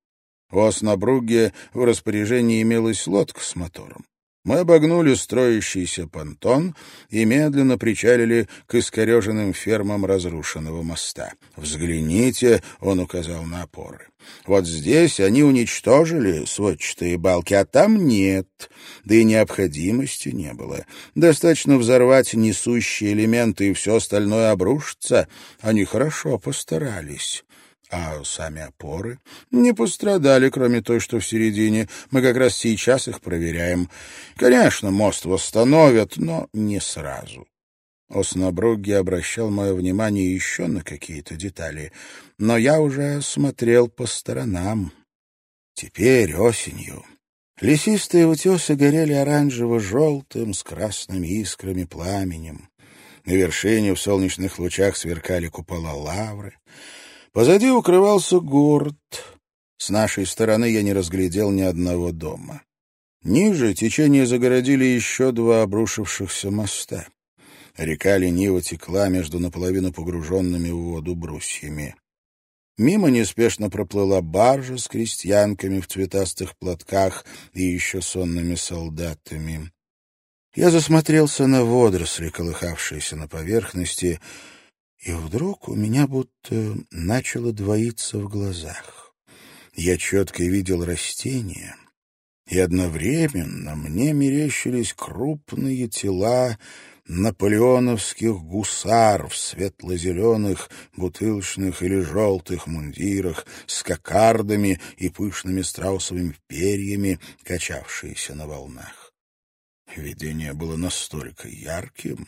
У Оснабруге в распоряжении имелась лодка с мотором. Мы обогнули строящийся понтон и медленно причалили к искореженным фермам разрушенного моста. «Взгляните», — он указал на опоры. «Вот здесь они уничтожили сводчатые балки, а там нет, да и необходимости не было. Достаточно взорвать несущие элементы, и все остальное обрушится. Они хорошо постарались». А сами опоры не пострадали, кроме той, что в середине. Мы как раз сейчас их проверяем. Конечно, мост восстановят, но не сразу. Оснабругге обращал мое внимание еще на какие-то детали, но я уже смотрел по сторонам. Теперь осенью лесистые утесы горели оранжево-желтым с красными искрами пламенем. На вершине в солнечных лучах сверкали купола лавры. Позади укрывался город. С нашей стороны я не разглядел ни одного дома. Ниже течение загородили еще два обрушившихся моста. Река лениво текла между наполовину погруженными в воду брусьями. Мимо неспешно проплыла баржа с крестьянками в цветастых платках и еще сонными солдатами. Я засмотрелся на водоросли, колыхавшиеся на поверхности, и вдруг у меня будто начало двоиться в глазах. Я четко видел растения, и одновременно мне мерещились крупные тела наполеоновских гусар в светло-зеленых, бутылочных или желтых мундирах с кокардами и пышными страусовыми перьями, качавшиеся на волнах. Видение было настолько ярким,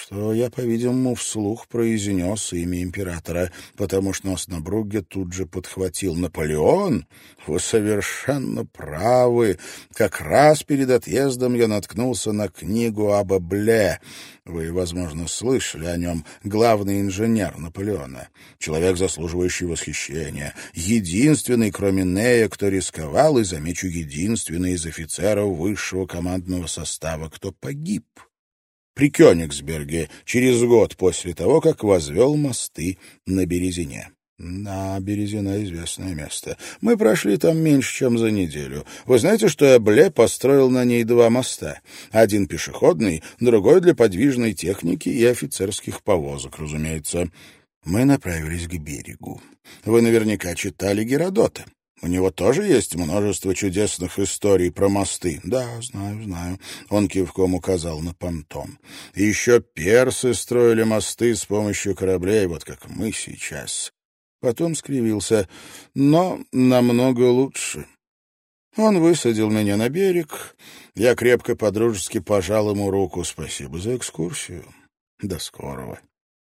что я, по-видимому, вслух произнес имя императора, потому что Оснабругге тут же подхватил «Наполеон? Вы совершенно правы. Как раз перед отъездом я наткнулся на книгу об Эбле. Вы, возможно, слышали о нем. Главный инженер Наполеона. Человек, заслуживающий восхищения. Единственный, кроме Нея, кто рисковал, и, замечу, единственный из офицеров высшего командного состава, кто погиб» при Кёнигсберге через год после того, как возвел мосты на Березине. Да, Березина — известное место. Мы прошли там меньше, чем за неделю. Вы знаете, что Эбле построил на ней два моста? Один пешеходный, другой для подвижной техники и офицерских повозок, разумеется. Мы направились к берегу. Вы наверняка читали Геродота. У него тоже есть множество чудесных историй про мосты. Да, знаю, знаю. Он кивком указал на понтон. Еще персы строили мосты с помощью кораблей, вот как мы сейчас. Потом скривился. Но намного лучше. Он высадил меня на берег. Я крепко подружески пожал ему руку. Спасибо за экскурсию. До скорого.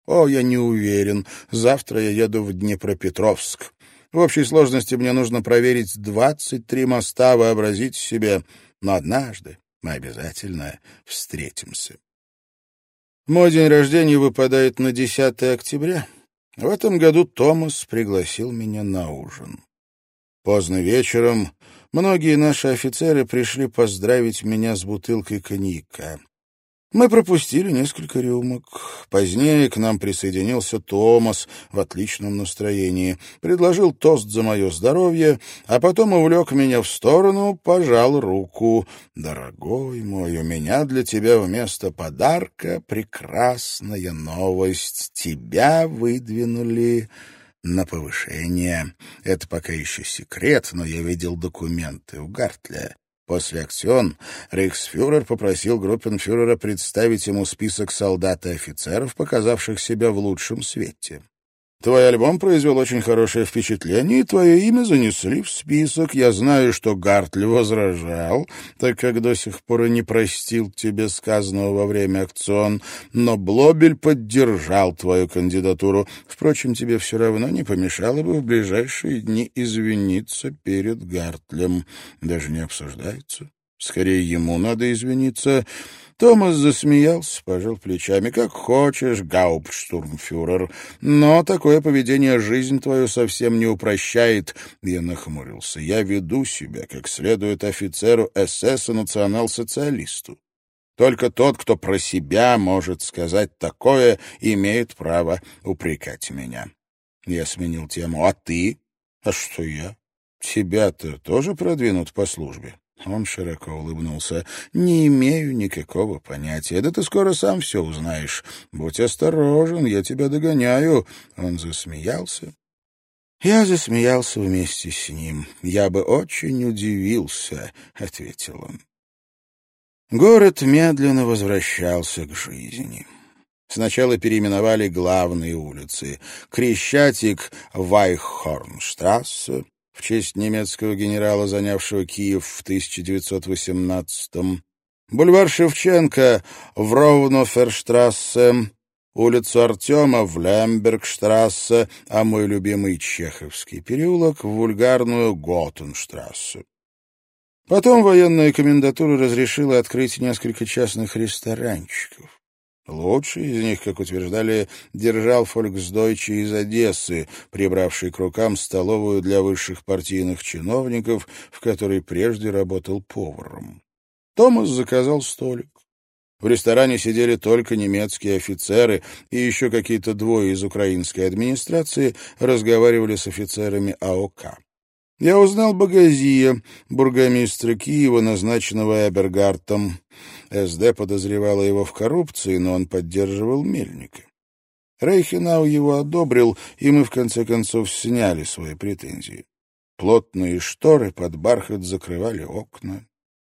О, я не уверен. Завтра я еду в Днепропетровск. В общей сложности мне нужно проверить двадцать три моста, вообразить себе. Но однажды мы обязательно встретимся. Мой день рождения выпадает на 10 октября. В этом году Томас пригласил меня на ужин. Поздно вечером многие наши офицеры пришли поздравить меня с бутылкой коньяка. Мы пропустили несколько рюмок. Позднее к нам присоединился Томас в отличном настроении, предложил тост за мое здоровье, а потом увлек меня в сторону, пожал руку. «Дорогой мой, у меня для тебя вместо подарка прекрасная новость. Тебя выдвинули...» на повышение. Это пока еще секрет, но я видел документы у Гартля. После акцион рейхсфюрер попросил группенфюрера представить ему список солдат и офицеров, показавших себя в лучшем свете. Твой альбом произвел очень хорошее впечатление, и твое имя занесли в список. Я знаю, что Гартли возражал, так как до сих пор и не простил тебе сказанного во время акцион, но Блобель поддержал твою кандидатуру. Впрочем, тебе все равно не помешало бы в ближайшие дни извиниться перед Гартлем. Даже не обсуждается. Скорее, ему надо извиниться. Томас засмеялся, пожал плечами. «Как хочешь, гауптштурмфюрер, но такое поведение жизнь твою совсем не упрощает». Я нахмурился. «Я веду себя, как следует офицеру СС и национал-социалисту. Только тот, кто про себя может сказать такое, имеет право упрекать меня». Я сменил тему. «А ты? А что я? Тебя-то тоже продвинут по службе?» Он широко улыбнулся. «Не имею никакого понятия. Да ты скоро сам все узнаешь. Будь осторожен, я тебя догоняю». Он засмеялся. Я засмеялся вместе с ним. «Я бы очень удивился», — ответил он. Город медленно возвращался к жизни. Сначала переименовали главные улицы. Крещатик — Вайхорнштрассе, в честь немецкого генерала, занявшего Киев в 1918-м, бульвар Шевченко в Ровноферштрассе, улицу Артема в Лембергштрассе, а мой любимый Чеховский переулок в вульгарную Готенштрассе. Потом военная комендатура разрешила открыть несколько частных ресторанчиков. Лучший из них, как утверждали, держал фольксдойче из Одессы, прибравший к рукам столовую для высших партийных чиновников, в которой прежде работал поваром. Томас заказал столик. В ресторане сидели только немецкие офицеры, и еще какие-то двое из украинской администрации разговаривали с офицерами АОК. Я узнал Багазия, бургомистра Киева, назначенного Эбергартом. СД подозревала его в коррупции, но он поддерживал Мельника. Рейхенау его одобрил, и мы, в конце концов, сняли свои претензии. Плотные шторы под бархат закрывали окна.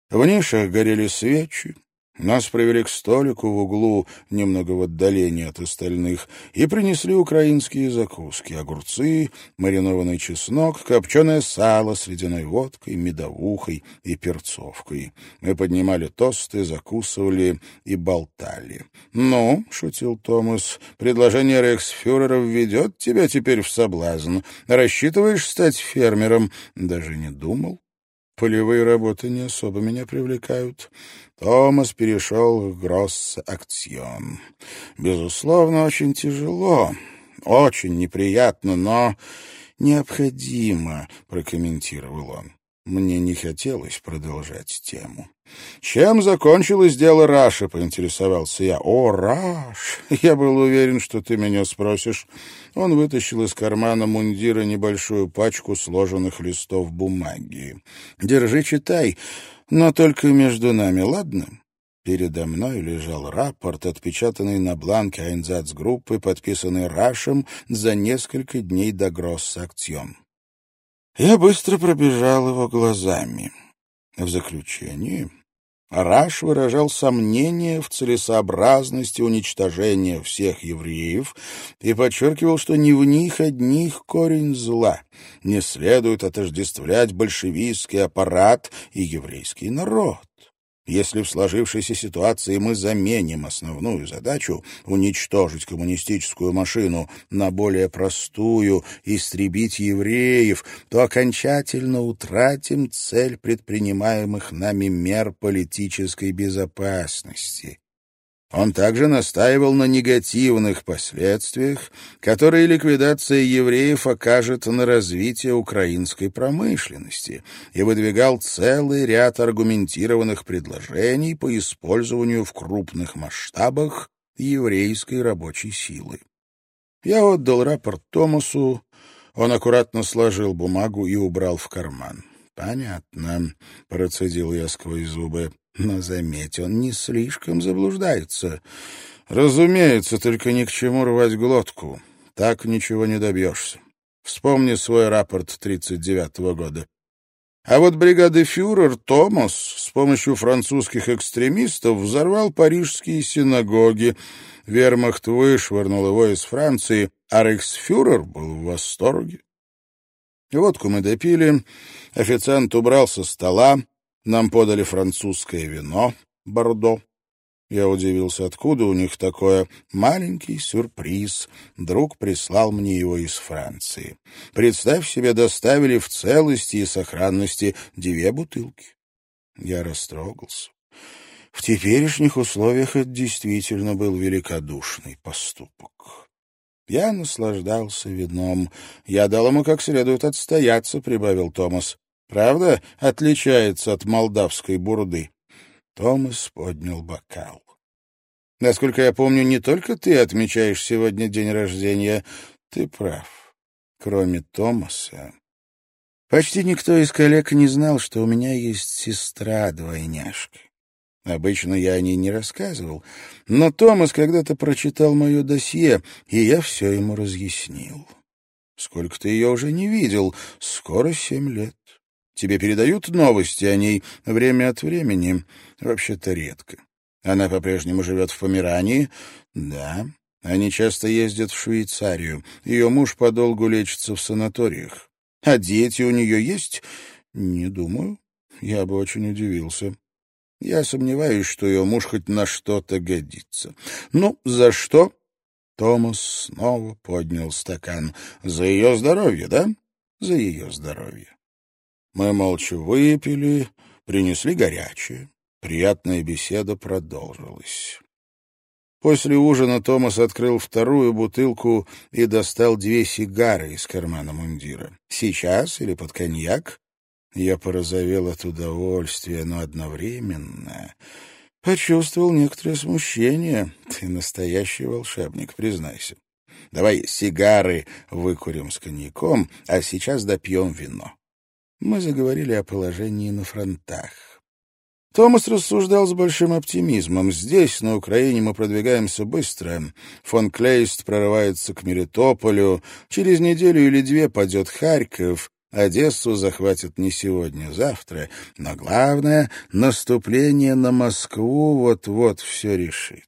В нишах горели свечи. Нас привели к столику в углу, немного в отдалении от остальных, и принесли украинские закуски — огурцы, маринованный чеснок, копченое сало с ледяной водкой, медовухой и перцовкой. Мы поднимали тосты, закусывали и болтали. «Ну, — шутил Томас, — предложение рейхсфюрера введет тебя теперь в соблазн. Рассчитываешь стать фермером?» «Даже не думал». Полевые работы не особо меня привлекают. Томас перешел к Гросс-Акцион. Безусловно, очень тяжело, очень неприятно, но необходимо, прокомментировал он. Мне не хотелось продолжать тему. «Чем закончилось дело Раши?» — поинтересовался я. «О, Раш! [laughs] Я был уверен, что ты меня спросишь». Он вытащил из кармана мундира небольшую пачку сложенных листов бумаги. «Держи, читай, но только между нами, ладно?» Передо мной лежал рапорт, отпечатанный на бланке Айнзац-группы, подписанный Рашем за несколько дней до Гросс-Акцион. Я быстро пробежал его глазами. В заключении Раш выражал сомнение в целесообразности уничтожения всех евреев и подчеркивал, что не в них одних корень зла. Не следует отождествлять большевистский аппарат и еврейский народ. Если в сложившейся ситуации мы заменим основную задачу — уничтожить коммунистическую машину на более простую — истребить евреев, то окончательно утратим цель предпринимаемых нами мер политической безопасности. Он также настаивал на негативных последствиях, которые ликвидация евреев окажет на развитие украинской промышленности, и выдвигал целый ряд аргументированных предложений по использованию в крупных масштабах еврейской рабочей силы. Я отдал рапорт Томасу, он аккуратно сложил бумагу и убрал в карман. «Понятно», — процедил я сквозь зубы. Но, заметь, он не слишком заблуждается. Разумеется, только ни к чему рвать глотку. Так ничего не добьешься. Вспомни свой рапорт 39-го года. А вот бригады фюрер Томас с помощью французских экстремистов взорвал парижские синагоги. Вермахт вышвырнул его из Франции, а рейхсфюрер был в восторге. Водку мы допили, официант убрал со стола, нам подали французское вино, бордо. Я удивился, откуда у них такое. Маленький сюрприз. Друг прислал мне его из Франции. Представь себе, доставили в целости и сохранности две бутылки. Я растрогался. В теперешних условиях это действительно был великодушный поступок. Я наслаждался вином. Я дал ему как следует отстояться, — прибавил Томас. Правда, отличается от молдавской бурды. Томас поднял бокал. Насколько я помню, не только ты отмечаешь сегодня день рождения. Ты прав. Кроме Томаса. Почти никто из коллег не знал, что у меня есть сестра-двойняшка. Обычно я о ней не рассказывал, но Томас когда-то прочитал мое досье, и я все ему разъяснил. Сколько ты ее уже не видел? Скоро семь лет. Тебе передают новости о ней время от времени? Вообще-то редко. Она по-прежнему живет в Померании? Да. Они часто ездят в Швейцарию. Ее муж подолгу лечится в санаториях. А дети у нее есть? Не думаю. Я бы очень удивился. Я сомневаюсь, что ее муж хоть на что-то годится. Ну, за что? Томас снова поднял стакан. За ее здоровье, да? За ее здоровье. Мы молча выпили, принесли горячее. Приятная беседа продолжилась. После ужина Томас открыл вторую бутылку и достал две сигары из кармана мундира. «Сейчас или под коньяк?» Я порозовел от удовольствия, но одновременно почувствовал некоторое смущение. Ты настоящий волшебник, признайся. Давай сигары выкурим с коньяком, а сейчас допьем вино мы заговорили о положении на фронтах. Томас рассуждал с большим оптимизмом. Здесь, на Украине, мы продвигаемся быстро. Фон Клейст прорывается к Мелитополю. Через неделю или две падет Харьков. Одессу захватят не сегодня-завтра, но главное — наступление на Москву вот-вот все решит.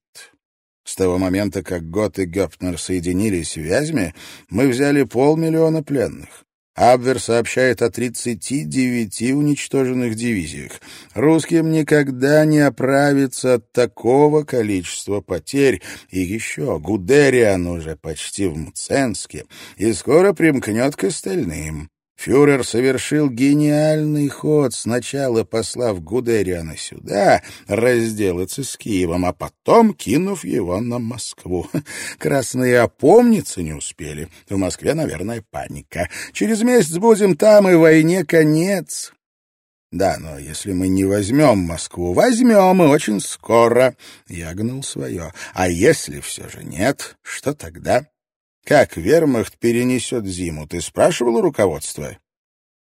С того момента, как Гот и Гёпнер соединились в Вязьме, мы взяли полмиллиона пленных. Абвер сообщает о 39 уничтоженных дивизиях. Русским никогда не оправиться от такого количества потерь. И еще Гудериан уже почти в Мценске и скоро примкнет к остальным. Фюрер совершил гениальный ход, сначала послав Гудериана сюда разделаться с Киевом, а потом кинув его на Москву. Красные опомниться не успели. В Москве, наверное, паника. Через месяц будем там, и войне конец. Да, но если мы не возьмем Москву, возьмем, и очень скоро. Я гнул свое. А если все же нет, что тогда? Как вермахт перенесет зиму, ты спрашивал у руководства?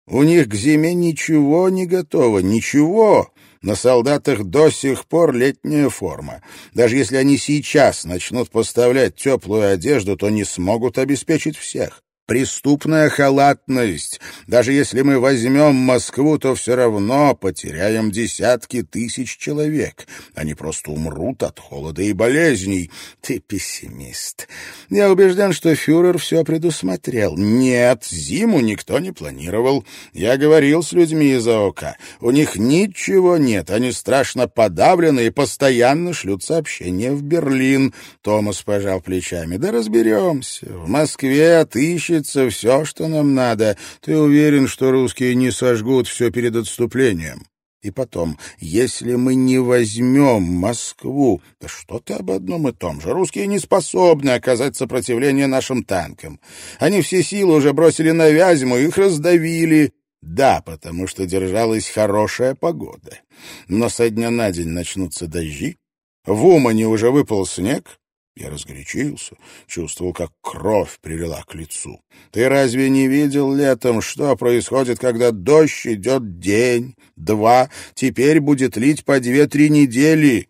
У них к зиме ничего не готово, ничего. На солдатах до сих пор летняя форма. Даже если они сейчас начнут поставлять теплую одежду, то не смогут обеспечить всех преступная халатность. Даже если мы возьмем Москву, то все равно потеряем десятки тысяч человек. Они просто умрут от холода и болезней. Ты пессимист. Я убежден, что фюрер все предусмотрел. Нет, зиму никто не планировал. Я говорил с людьми из АОК. У них ничего нет. Они страшно подавлены и постоянно шлют сообщения в Берлин. Томас пожал плечами. Да разберемся. В Москве отыщет случится все, что нам надо. Ты уверен, что русские не сожгут все перед отступлением? И потом, если мы не возьмем Москву, да что ты об одном и том же? Русские не способны оказать сопротивление нашим танкам. Они все силы уже бросили на Вязьму, их раздавили. Да, потому что держалась хорошая погода. Но со дня на день начнутся дожди, в Умане уже выпал снег, я разгорячился, чувствовал, как кровь прилила к лицу. Ты разве не видел летом, что происходит, когда дождь идет день, два, теперь будет лить по две-три недели?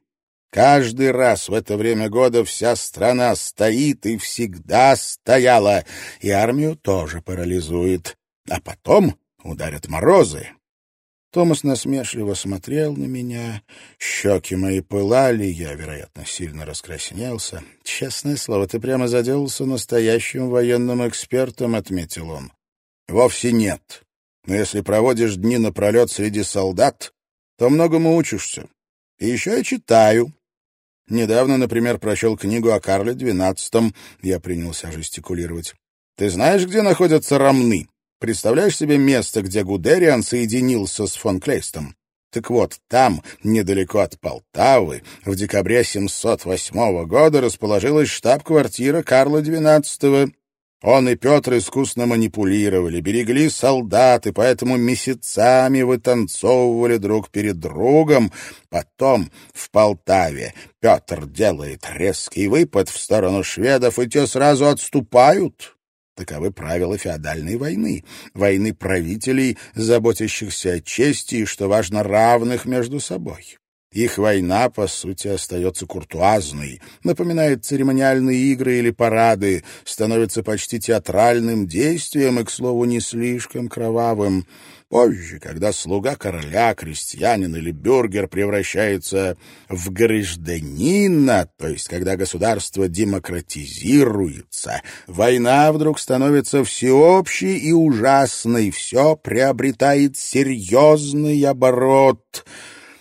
Каждый раз в это время года вся страна стоит и всегда стояла, и армию тоже парализует. А потом ударят морозы, Томас насмешливо смотрел на меня. Щеки мои пылали, я, вероятно, сильно раскраснелся. «Честное слово, ты прямо заделался настоящим военным экспертом», — отметил он. «Вовсе нет. Но если проводишь дни напролет среди солдат, то многому учишься. И еще я читаю. Недавно, например, прочел книгу о Карле XII. Я принялся жестикулировать. Ты знаешь, где находятся рамны?» Представляешь себе место, где Гудериан соединился с фон Клейстом? Так вот, там, недалеко от Полтавы, в декабре 708 года расположилась штаб-квартира Карла XII. Он и Петр искусно манипулировали, берегли солдат, и поэтому месяцами вытанцовывали друг перед другом. Потом в Полтаве Петр делает резкий выпад в сторону шведов, и те сразу отступают. Таковы правила феодальной войны, войны правителей, заботящихся о чести и, что важно, равных между собой. Их война, по сути, остается куртуазной, напоминает церемониальные игры или парады, становится почти театральным действием и, к слову, не слишком кровавым. Позже, когда слуга короля, крестьянин или бюргер превращается в гражданина, то есть когда государство демократизируется, война вдруг становится всеобщей и ужасной, все приобретает серьезный оборот —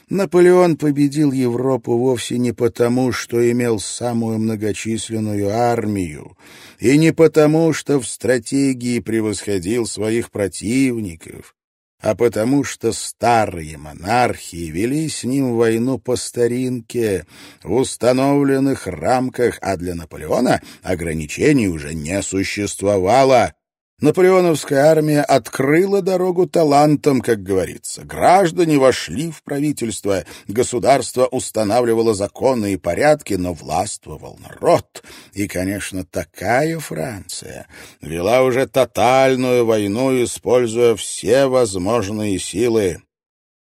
Наполеон победил Европу вовсе не потому, что имел самую многочисленную армию, и не потому, что в стратегии превосходил своих противников, а потому что старые монархии вели с ним войну по старинке, в установленных рамках, а для Наполеона ограничений уже не существовало. Наполеоновская армия открыла дорогу талантам, как говорится. Граждане вошли в правительство, государство устанавливало законы и порядки, но властвовал народ. И, конечно, такая Франция вела уже тотальную войну, используя все возможные силы.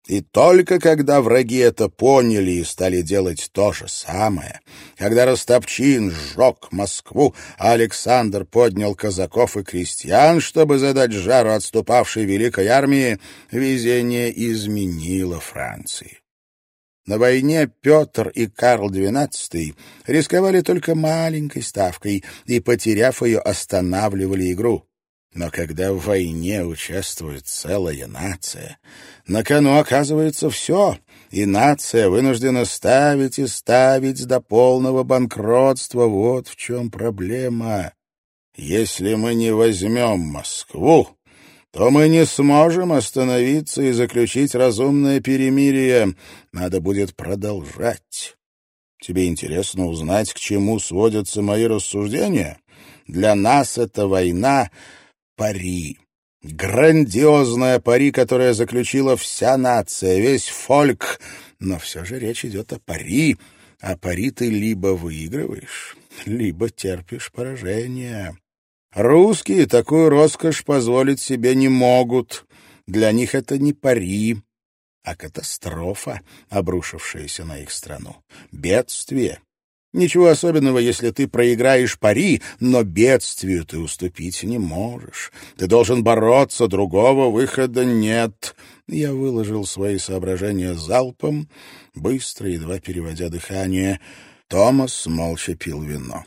И только когда враги это поняли и стали делать то же самое, когда Ростопчин сжег Москву, а Александр поднял казаков и крестьян, чтобы задать жару отступавшей великой армии, везение изменило Франции. На войне Петр и Карл XII рисковали только маленькой ставкой и, потеряв ее, останавливали игру. Но когда в войне участвует целая нация, на кону оказывается все, и нация вынуждена ставить и ставить до полного банкротства. Вот в чем проблема. Если мы не возьмем Москву, то мы не сможем остановиться и заключить разумное перемирие. Надо будет продолжать. Тебе интересно узнать, к чему сводятся мои рассуждения? Для нас эта война — пари. Грандиозная пари, которая заключила вся нация, весь фольк. Но все же речь идет о пари. А пари ты либо выигрываешь, либо терпишь поражение. Русские такую роскошь позволить себе не могут. Для них это не пари, а катастрофа, обрушившаяся на их страну. Бедствие. Ничего особенного, если ты проиграешь пари, но бедствию ты уступить не можешь. Ты должен бороться, другого выхода нет. Я выложил свои соображения залпом, быстро, едва переводя дыхание. Томас молча пил вино.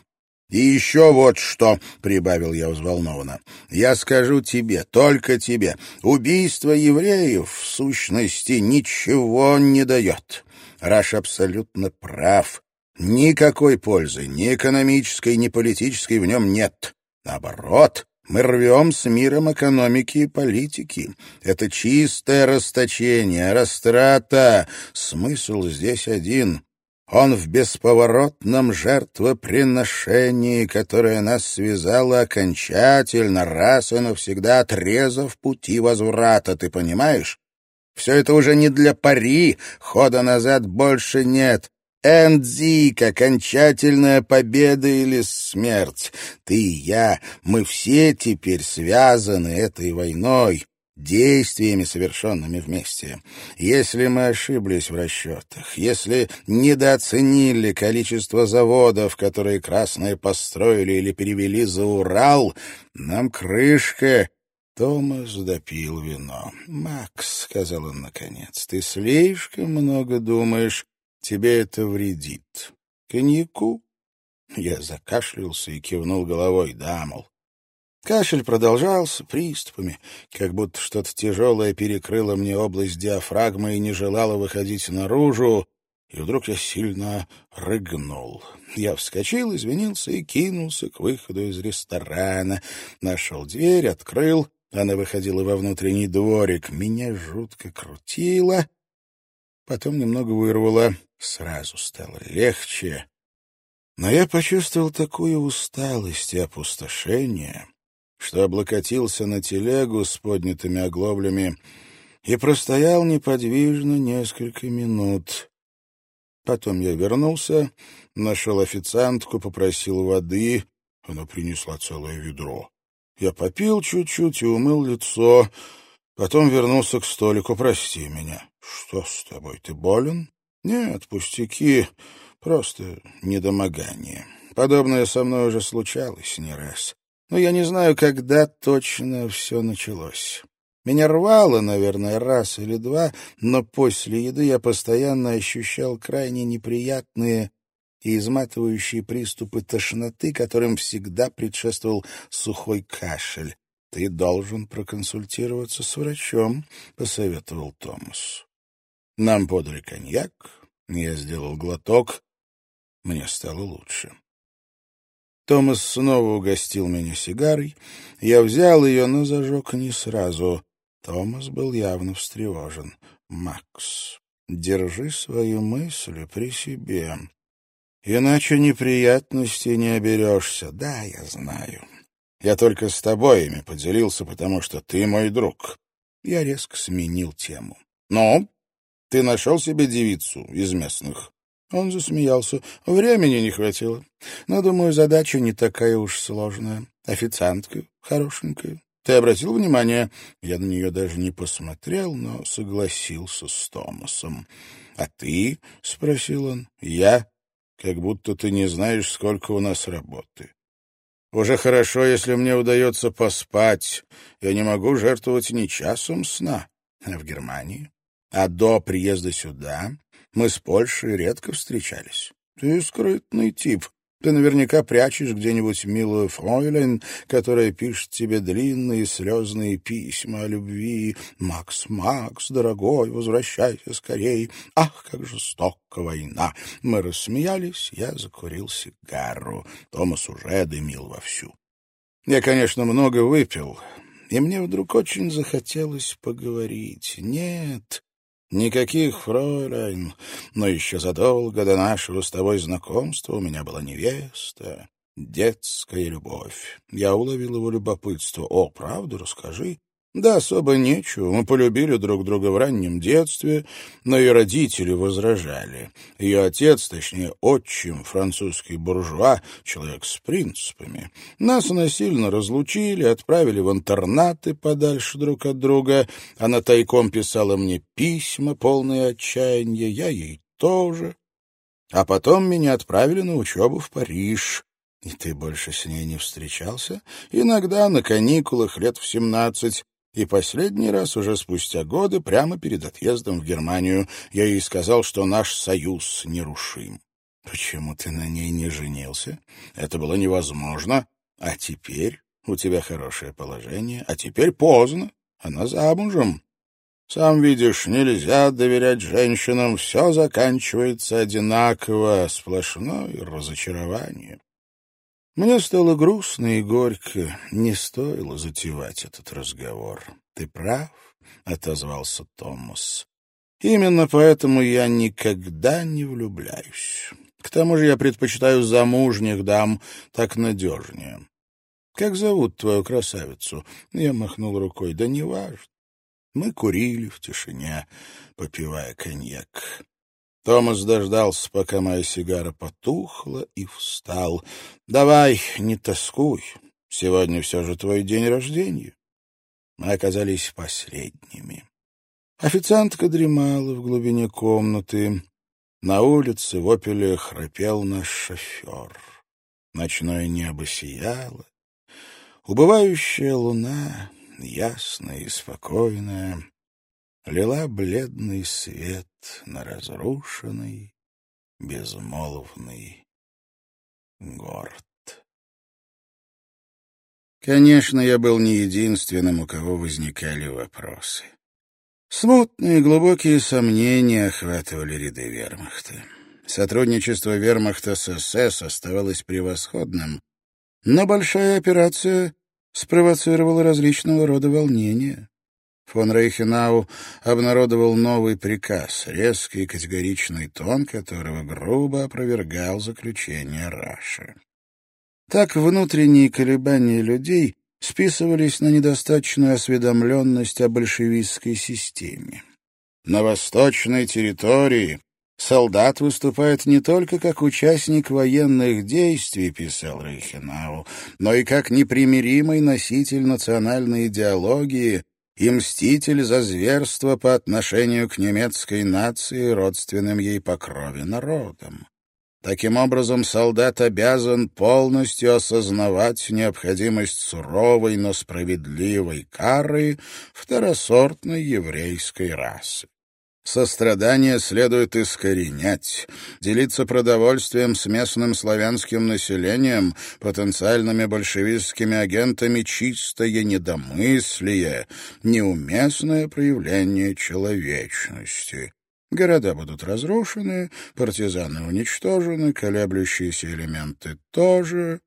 «И еще вот что», — прибавил я взволнованно, — «я скажу тебе, только тебе, убийство евреев в сущности ничего не дает. Раш абсолютно прав. Никакой пользы, ни экономической, ни политической в нем нет. Наоборот, мы рвем с миром экономики и политики. Это чистое расточение, растрата. Смысл здесь один он в бесповоротном жертвоприношении, которое нас связало окончательно, раз и навсегда отрезав пути возврата, ты понимаешь? Все это уже не для пари, хода назад больше нет. Эндзик, окончательная победа или смерть. Ты и я, мы все теперь связаны этой войной действиями, совершенными вместе. Если мы ошиблись в расчетах, если недооценили количество заводов, которые красные построили или перевели за Урал, нам крышка. Томас допил вино. «Макс», — сказал он наконец, — «ты слишком много думаешь, тебе это вредит. Коньяку?» Я закашлялся и кивнул головой. «Да, мол, Кашель продолжался приступами, как будто что-то тяжелое перекрыло мне область диафрагмы и не желало выходить наружу, и вдруг я сильно рыгнул. Я вскочил, извинился и кинулся к выходу из ресторана. Нашел дверь, открыл. Она выходила во внутренний дворик. Меня жутко крутило. Потом немного вырвало. Сразу стало легче. Но я почувствовал такую усталость и опустошение, что облокотился на телегу с поднятыми оглоблями и простоял неподвижно несколько минут. Потом я вернулся, нашел официантку, попросил воды. Она принесла целое ведро. Я попил чуть-чуть и умыл лицо. Потом вернулся к столику. «Прости меня». «Что с тобой? Ты болен?» «Нет, пустяки. Просто недомогание. Подобное со мной уже случалось не раз. Но я не знаю, когда точно все началось. Меня рвало, наверное, раз или два, но после еды я постоянно ощущал крайне неприятные и изматывающие приступы тошноты, которым всегда предшествовал сухой кашель. «Ты должен проконсультироваться с врачом», — посоветовал Томас. Нам подали коньяк, я сделал глоток, мне стало лучше. Томас снова угостил меня сигарой. Я взял ее, но зажег не сразу. Томас был явно встревожен. «Макс, держи свою мысль при себе, иначе неприятностей не оберешься. Да, я знаю. Я только с тобой ими поделился, потому что ты мой друг». Я резко сменил тему. «Ну, ты нашел себе девицу из местных?» Он засмеялся. Времени не хватило. Но, думаю, задача не такая уж сложная. Официантка хорошенькая, Ты обратил внимание? Я на нее даже не посмотрел, но согласился с Томасом. — А ты? — спросил он. — Я? Как будто ты не знаешь, сколько у нас работы. Уже хорошо, если мне удается поспать. Я не могу жертвовать ни часом сна. А в Германии? А до приезда сюда мы с Польшей редко встречались. Ты скрытный тип. Ты наверняка прячешь где-нибудь милую фройлен, которая пишет тебе длинные слезные письма о любви. «Макс, Макс, дорогой, возвращайся скорей! Ах, как жестока война!» Мы рассмеялись, я закурил сигару. Томас уже дымил вовсю. Я, конечно, много выпил, и мне вдруг очень захотелось поговорить. Нет, Никаких фройлайн, но еще задолго до нашего с тобой знакомства у меня была невеста, детская любовь. Я уловил его любопытство. О, правда, расскажи. Да, особо нечего. Мы полюбили друг друга в раннем детстве, но ее родители возражали. Ее отец, точнее, отчим, французский буржуа, человек с принципами. Нас насильно разлучили, отправили в интернаты подальше друг от друга. Она тайком писала мне письма, полные отчаяния, я ей тоже. А потом меня отправили на учебу в Париж. И ты больше с ней не встречался? Иногда на каникулах лет в семнадцать. И последний раз уже спустя годы, прямо перед отъездом в Германию, я ей сказал, что наш союз нерушим. Почему ты на ней не женился? Это было невозможно. А теперь у тебя хорошее положение, а теперь поздно. Она замужем. Сам видишь, нельзя доверять женщинам, все заканчивается одинаково, сплошное разочарование. Мне стало грустно и горько. Не стоило затевать этот разговор. — Ты прав, — отозвался Томас. — Именно поэтому я никогда не влюбляюсь. К тому же я предпочитаю замужних дам, так надежнее. — Как зовут твою красавицу? Я махнул рукой. — Да неважно. Мы курили в тишине, попивая коньяк. Томас дождался, пока моя сигара потухла, и встал. — Давай, не тоскуй. Сегодня все же твой день рождения. Мы оказались последними. Официантка дремала в глубине комнаты. На улице в опеле храпел наш шофер. Ночное небо сияло. Убывающая луна, ясная и спокойная, лила бледный свет на разрушенный, безмолвный город. Конечно, я был не единственным, у кого возникали вопросы. Смутные глубокие сомнения охватывали ряды вермахта. Сотрудничество вермахта с СС оставалось превосходным, но большая операция спровоцировала различного рода волнения. Фон Рейхенау обнародовал новый приказ, резкий категоричный тон которого грубо опровергал заключение Раши. Так внутренние колебания людей списывались на недостаточную осведомленность о большевистской системе. На восточной территории солдат выступает не только как участник военных действий, писал Рейхенау, но и как непримиримый носитель национальной идеологии, и мститель за зверство по отношению к немецкой нации, родственным ей по крови народам. Таким образом, солдат обязан полностью осознавать необходимость суровой, но справедливой кары второсортной еврейской расы. Сострадание следует искоренять, делиться продовольствием с местным славянским населением, потенциальными большевистскими агентами чистое недомыслие, неуместное проявление человечности. Города будут разрушены, партизаны уничтожены, колеблющиеся элементы тоже.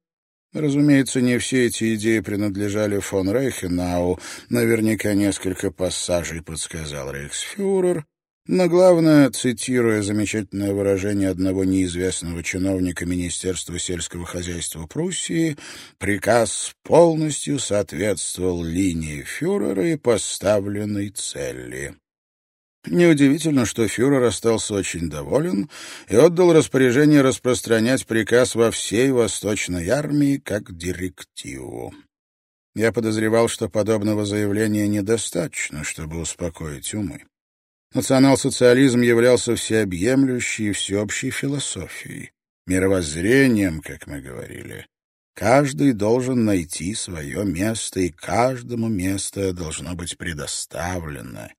Разумеется, не все эти идеи принадлежали фон Рейхенау. Наверняка несколько пассажей подсказал рейхсфюрер. Но главное, цитируя замечательное выражение одного неизвестного чиновника Министерства сельского хозяйства Пруссии, приказ полностью соответствовал линии фюрера и поставленной цели. Неудивительно, что фюрер остался очень доволен и отдал распоряжение распространять приказ во всей Восточной армии как директиву. Я подозревал, что подобного заявления недостаточно, чтобы успокоить умы. Национал-социализм являлся всеобъемлющей и всеобщей философией, мировоззрением, как мы говорили. Каждый должен найти свое место, и каждому место должно быть предоставлено.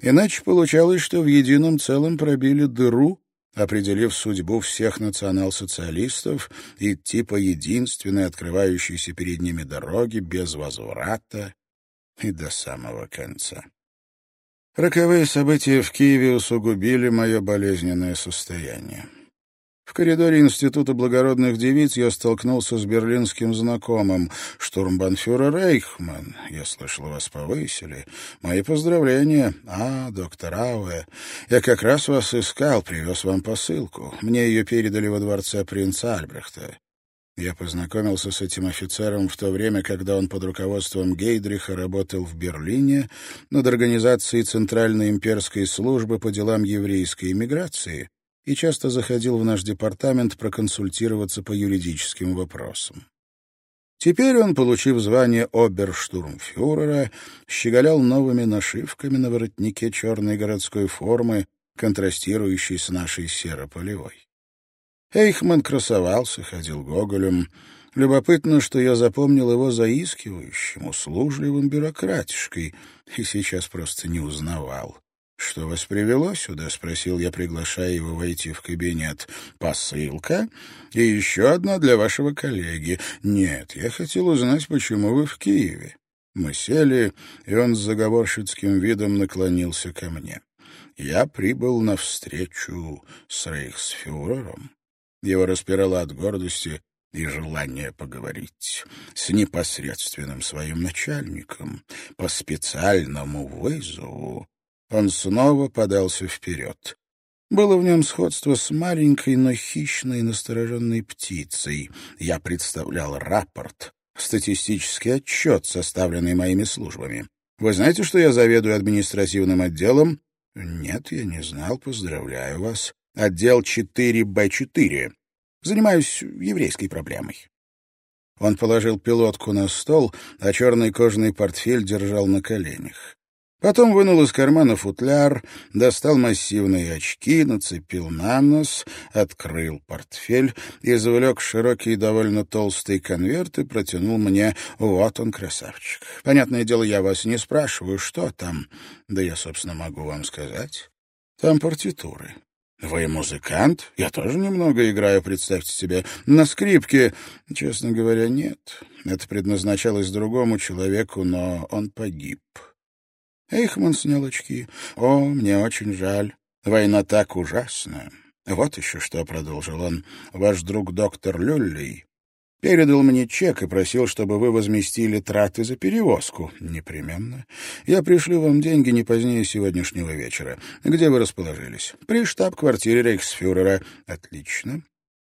Иначе получалось, что в едином целом пробили дыру, определив судьбу всех национал-социалистов, идти по единственной открывающейся перед ними дороге без возврата и до самого конца. Роковые события в Киеве усугубили мое болезненное состояние. В коридоре Института благородных девиц я столкнулся с берлинским знакомым, штурмбанфюрер Рейхман. Я слышал, вас повысили. Мои поздравления. А, доктор Ауэ, я как раз вас искал, привез вам посылку. Мне ее передали во дворце принца Альбрехта. Я познакомился с этим офицером в то время, когда он под руководством Гейдриха работал в Берлине над организацией Центральной имперской службы по делам еврейской иммиграции и часто заходил в наш департамент проконсультироваться по юридическим вопросам. Теперь он, получив звание оберштурмфюрера, щеголял новыми нашивками на воротнике черной городской формы, контрастирующей с нашей серо-полевой. Эйхман красовался, ходил гоголем. Любопытно, что я запомнил его заискивающим, услужливым бюрократишкой, и сейчас просто не узнавал. «Что вас привело сюда?» — спросил я, приглашая его войти в кабинет. «Посылка и еще одна для вашего коллеги. Нет, я хотел узнать, почему вы в Киеве». Мы сели, и он с заговорщицким видом наклонился ко мне. Я прибыл на встречу с рейхсфюрером. Его распирало от гордости и желания поговорить с непосредственным своим начальником по специальному вызову он снова подался вперед. Было в нем сходство с маленькой, но хищной настороженной птицей. Я представлял рапорт, статистический отчет, составленный моими службами. Вы знаете, что я заведую административным отделом? Нет, я не знал. Поздравляю вас. Отдел 4Б4. Занимаюсь еврейской проблемой. Он положил пилотку на стол, а черный кожаный портфель держал на коленях. Потом вынул из кармана футляр, достал массивные очки, нацепил на нос, открыл портфель, извлек широкий и довольно толстый конверт и протянул мне «Вот он, красавчик». Понятное дело, я вас не спрашиваю, что там. Да я, собственно, могу вам сказать. Там партитуры. Вы музыкант? Я тоже немного играю, представьте себе. На скрипке, честно говоря, нет. Это предназначалось другому человеку, но он погиб. Эйхман снял очки. «О, мне очень жаль. Война так ужасна. Вот еще что, — продолжил он, — ваш друг доктор Люллей передал мне чек и просил, чтобы вы возместили траты за перевозку. Непременно. Я пришлю вам деньги не позднее сегодняшнего вечера. Где вы расположились? При штаб-квартире рейхсфюрера. Отлично.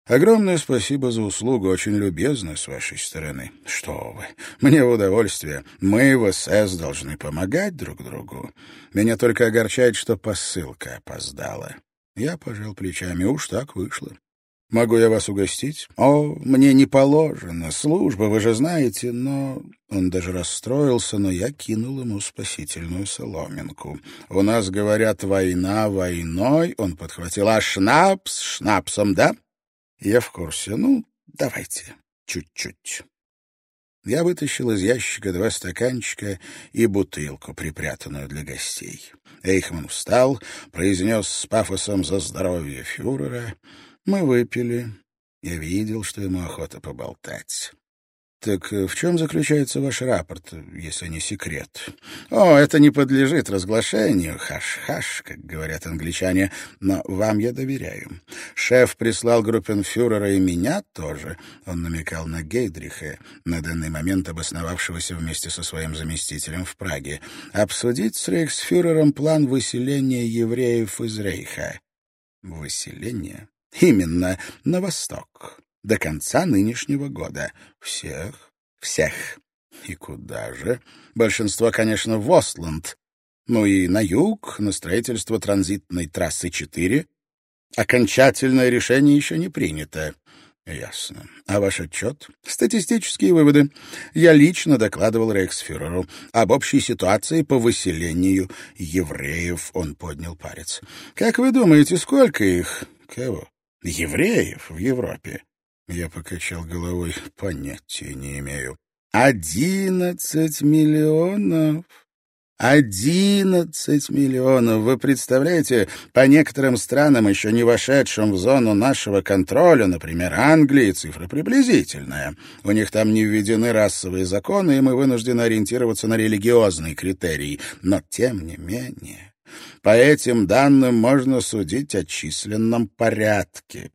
Огромное спасибо за услугу, очень любезно с вашей стороны. Что вы, мне в удовольствие. Мы в СС должны помогать друг другу. Меня только огорчает, что посылка опоздала. Я пожал плечами, уж так вышло. Могу я вас угостить? О, мне не положено, служба, вы же знаете, но... Он даже расстроился, но я кинул ему спасительную соломинку. У нас, говорят, война войной. Он подхватил, а шнапс шнапсом, да? Я в курсе. Ну, давайте, чуть-чуть. Я вытащил из ящика два стаканчика и бутылку, припрятанную для гостей. Эйхман встал, произнес с пафосом за здоровье фюрера. Мы выпили. Я видел, что ему охота поболтать. Так э, в чем заключается ваш рапорт, если не секрет? О, это не подлежит разглашению, хаш-хаш, как говорят англичане, но вам я доверяю. Шеф прислал группенфюрера и меня тоже, он намекал на Гейдриха, на данный момент обосновавшегося вместе со своим заместителем в Праге, обсудить с рейхсфюрером план выселения евреев из Рейха. Выселение? Именно, на восток до конца нынешнего года. Всех? Всех. И куда же? Большинство, конечно, в Остланд. Ну и на юг, на строительство транзитной трассы 4. Окончательное решение еще не принято. Ясно. А ваш отчет? Статистические выводы. Я лично докладывал рейхсфюреру об общей ситуации по выселению евреев. Он поднял палец. Как вы думаете, сколько их? Кого? Евреев в Европе? Я покачал головой. Понятия не имею. Одиннадцать миллионов. Одиннадцать миллионов! Вы представляете, по некоторым странам, еще не вошедшим в зону нашего контроля, например, Англии, цифра приблизительная. У них там не введены расовые законы, и мы вынуждены ориентироваться на религиозные критерии. Но, тем не менее, по этим данным можно судить о численном порядке.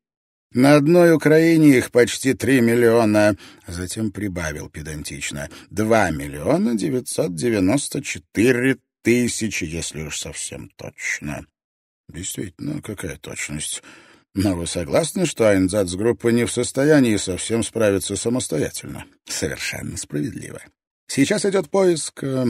На одной Украине их почти три миллиона. Затем прибавил педантично. Два миллиона девятьсот девяносто четыре тысячи, если уж совсем точно. Действительно, какая точность. Но вы согласны, что Айнзацгруппа не в состоянии совсем справиться самостоятельно? Совершенно справедливо. Сейчас идет поиск э,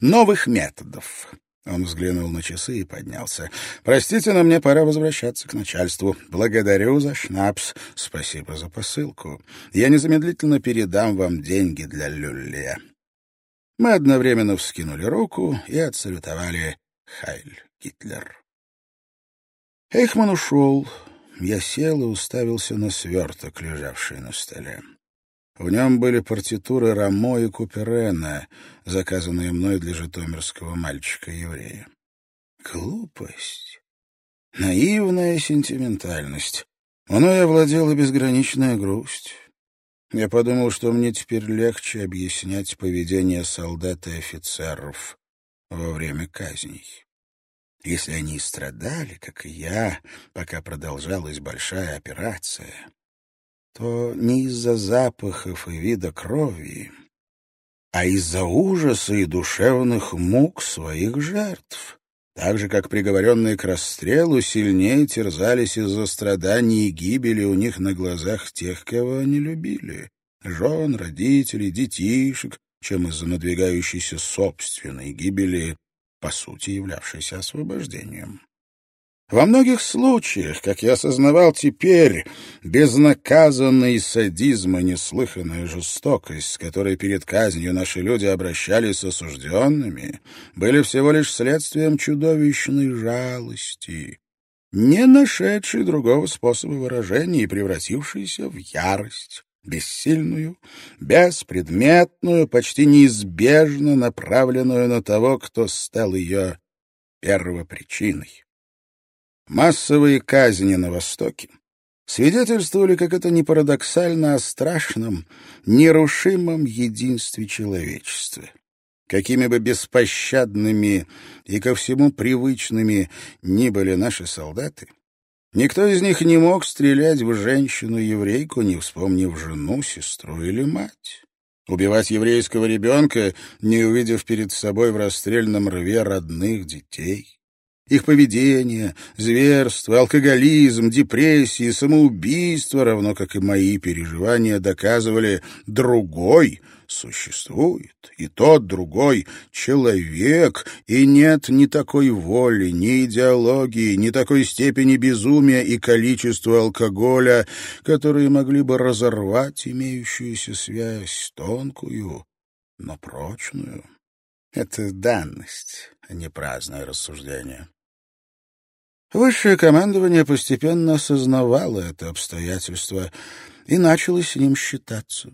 новых методов. Он взглянул на часы и поднялся. «Простите, но мне пора возвращаться к начальству. Благодарю за шнапс. Спасибо за посылку. Я незамедлительно передам вам деньги для люлья». Мы одновременно вскинули руку и отсалютовали «Хайль Гитлер». Эйхман ушел. Я сел и уставился на сверток, лежавший на столе. В нем были партитуры Рамо и Куперена, заказанные мной для житомирского мальчика-еврея. Глупость. Наивная сентиментальность. Мною овладела безграничная грусть. Я подумал, что мне теперь легче объяснять поведение солдат и офицеров во время казней. Если они страдали, как и я, пока продолжалась большая операция, то не из-за запахов и вида крови, а из-за ужаса и душевных мук своих жертв. Так же, как приговоренные к расстрелу сильнее терзались из-за страданий и гибели у них на глазах тех, кого они любили — жен, родителей, детишек, чем из-за надвигающейся собственной гибели, по сути являвшейся освобождением. Во многих случаях, как я осознавал теперь, безнаказанный садизм и неслыханная жестокость, с которой перед казнью наши люди обращались с осужденными, были всего лишь следствием чудовищной жалости, не нашедшей другого способа выражения и превратившейся в ярость, бессильную, беспредметную, почти неизбежно направленную на того, кто стал ее первопричиной. Массовые казни на Востоке свидетельствовали, как это не парадоксально, о страшном, нерушимом единстве человечества. Какими бы беспощадными и ко всему привычными ни были наши солдаты, никто из них не мог стрелять в женщину-еврейку, не вспомнив жену, сестру или мать. Убивать еврейского ребенка, не увидев перед собой в расстрельном рве родных детей. Их поведение, зверство, алкоголизм, депрессии, самоубийство, равно как и мои переживания, доказывали «другой» существует, и тот другой — человек, и нет ни такой воли, ни идеологии, ни такой степени безумия и количества алкоголя, которые могли бы разорвать имеющуюся связь тонкую, но прочную. Это данность, а не праздное рассуждение. Высшее командование постепенно осознавало это обстоятельство и начало с ним считаться.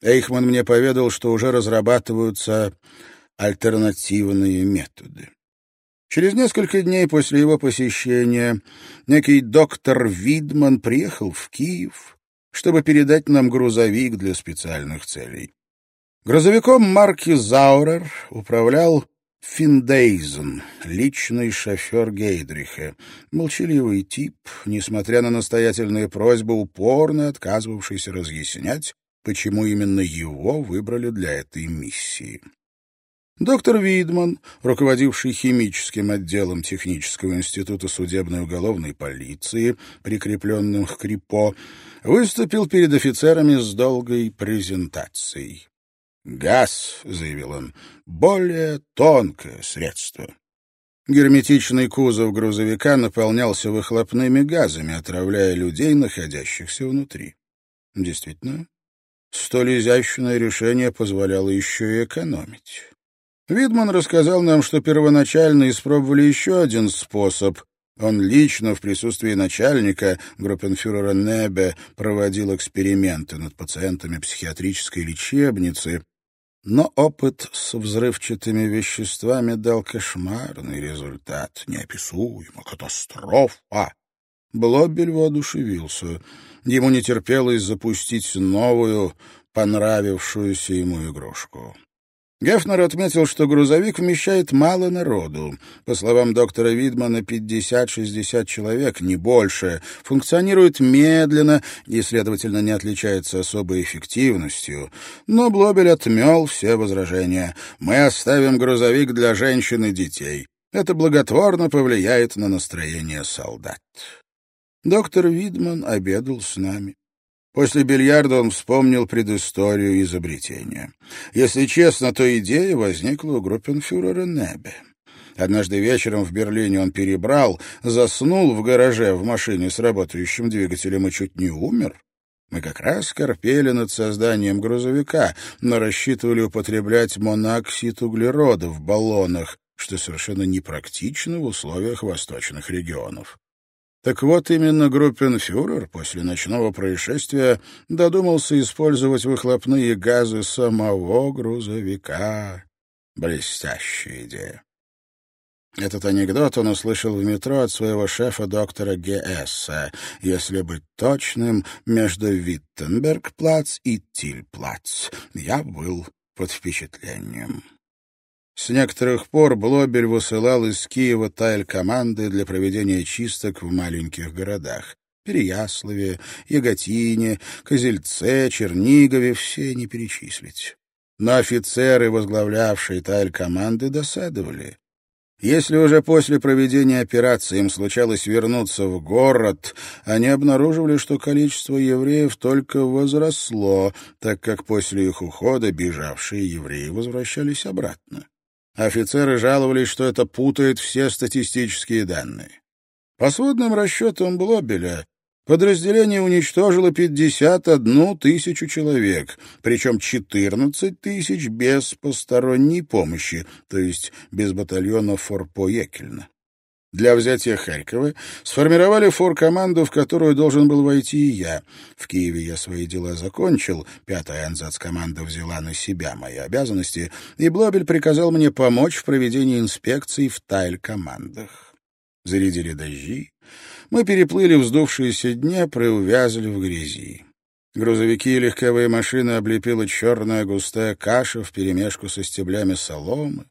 Эйхман мне поведал, что уже разрабатываются альтернативные методы. Через несколько дней после его посещения некий доктор Видман приехал в Киев, чтобы передать нам грузовик для специальных целей. Грузовиком марки «Заурер» управлял Финдейзен, личный шофер Гейдриха, молчаливый тип, несмотря на настоятельные просьбы, упорно отказывавшийся разъяснять, почему именно его выбрали для этой миссии. Доктор Видман, руководивший химическим отделом Технического института судебной уголовной полиции, прикрепленным к КРИПО, выступил перед офицерами с долгой презентацией. «Газ», — заявил он, — «более тонкое средство». Герметичный кузов грузовика наполнялся выхлопными газами, отравляя людей, находящихся внутри. Действительно, столь изящное решение позволяло еще и экономить. Видман рассказал нам, что первоначально испробовали еще один способ. Он лично в присутствии начальника, группенфюрера Небе, проводил эксперименты над пациентами психиатрической лечебницы, но опыт с взрывчатыми веществами дал кошмарный результат, неописуемая катастрофа. Блобель воодушевился. Ему не терпелось запустить новую, понравившуюся ему игрушку. Гефнер отметил, что грузовик вмещает мало народу. По словам доктора Видмана, 50-60 человек, не больше. Функционирует медленно и, следовательно, не отличается особой эффективностью. Но Блобель отмел все возражения. «Мы оставим грузовик для женщин и детей. Это благотворно повлияет на настроение солдат». Доктор Видман обедал с нами. После бильярда он вспомнил предысторию изобретения. Если честно, то идея возникла у группенфюрера Небе. Однажды вечером в Берлине он перебрал, заснул в гараже в машине с работающим двигателем и чуть не умер. Мы как раз скорпели над созданием грузовика, но рассчитывали употреблять моноксид углерода в баллонах, что совершенно непрактично в условиях восточных регионов. Так вот, именно группенфюрер после ночного происшествия додумался использовать выхлопные газы самого грузовика. Блестящая идея. Этот анекдот он услышал в метро от своего шефа доктора Г.С. Если быть точным, между Виттенберг-плац и Тиль-плац. Я был под впечатлением. С некоторых пор Блобель высылал из Киева тайль-команды для проведения чисток в маленьких городах. Переяславе, Яготине, Козельце, Чернигове — все не перечислить. Но офицеры, возглавлявшие тайль-команды, досадовали. Если уже после проведения операции им случалось вернуться в город, они обнаруживали, что количество евреев только возросло, так как после их ухода бежавшие евреи возвращались обратно. Офицеры жаловались, что это путает все статистические данные. По сводным расчетам Блобеля, подразделение уничтожило 51 тысячу человек, причем 14 тысяч без посторонней помощи, то есть без батальона Форпо-Екельна. Для взятия Харькова сформировали форкоманду, в которую должен был войти и я. В Киеве я свои дела закончил, пятая анзац-команда взяла на себя мои обязанности, и Блобель приказал мне помочь в проведении инспекций в тайль-командах. Зарядили дожди, мы переплыли вздувшиеся Днепр и в грязи. Грузовики и легковые машины облепила черная густая каша вперемешку со стеблями соломы.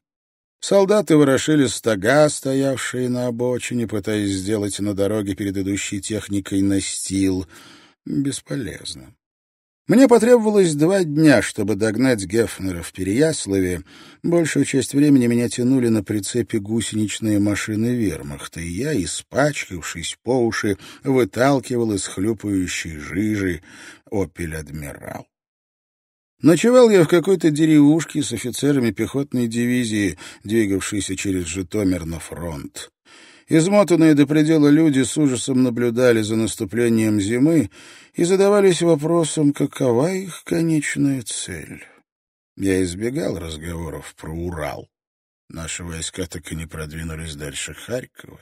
Солдаты ворошили стога, стоявшие на обочине, пытаясь сделать на дороге перед идущей техникой настил. Бесполезно. Мне потребовалось два дня, чтобы догнать Гефнера в Переяславе. Большую часть времени меня тянули на прицепе гусеничные машины вермахта, и я, испачкавшись по уши, выталкивал из хлюпающей жижи «Опель Адмирал». Ночевал я в какой-то деревушке с офицерами пехотной дивизии, двигавшейся через Житомир на фронт. Измотанные до предела люди с ужасом наблюдали за наступлением зимы и задавались вопросом, какова их конечная цель. Я избегал разговоров про Урал. Наши войска так и не продвинулись дальше Харькова.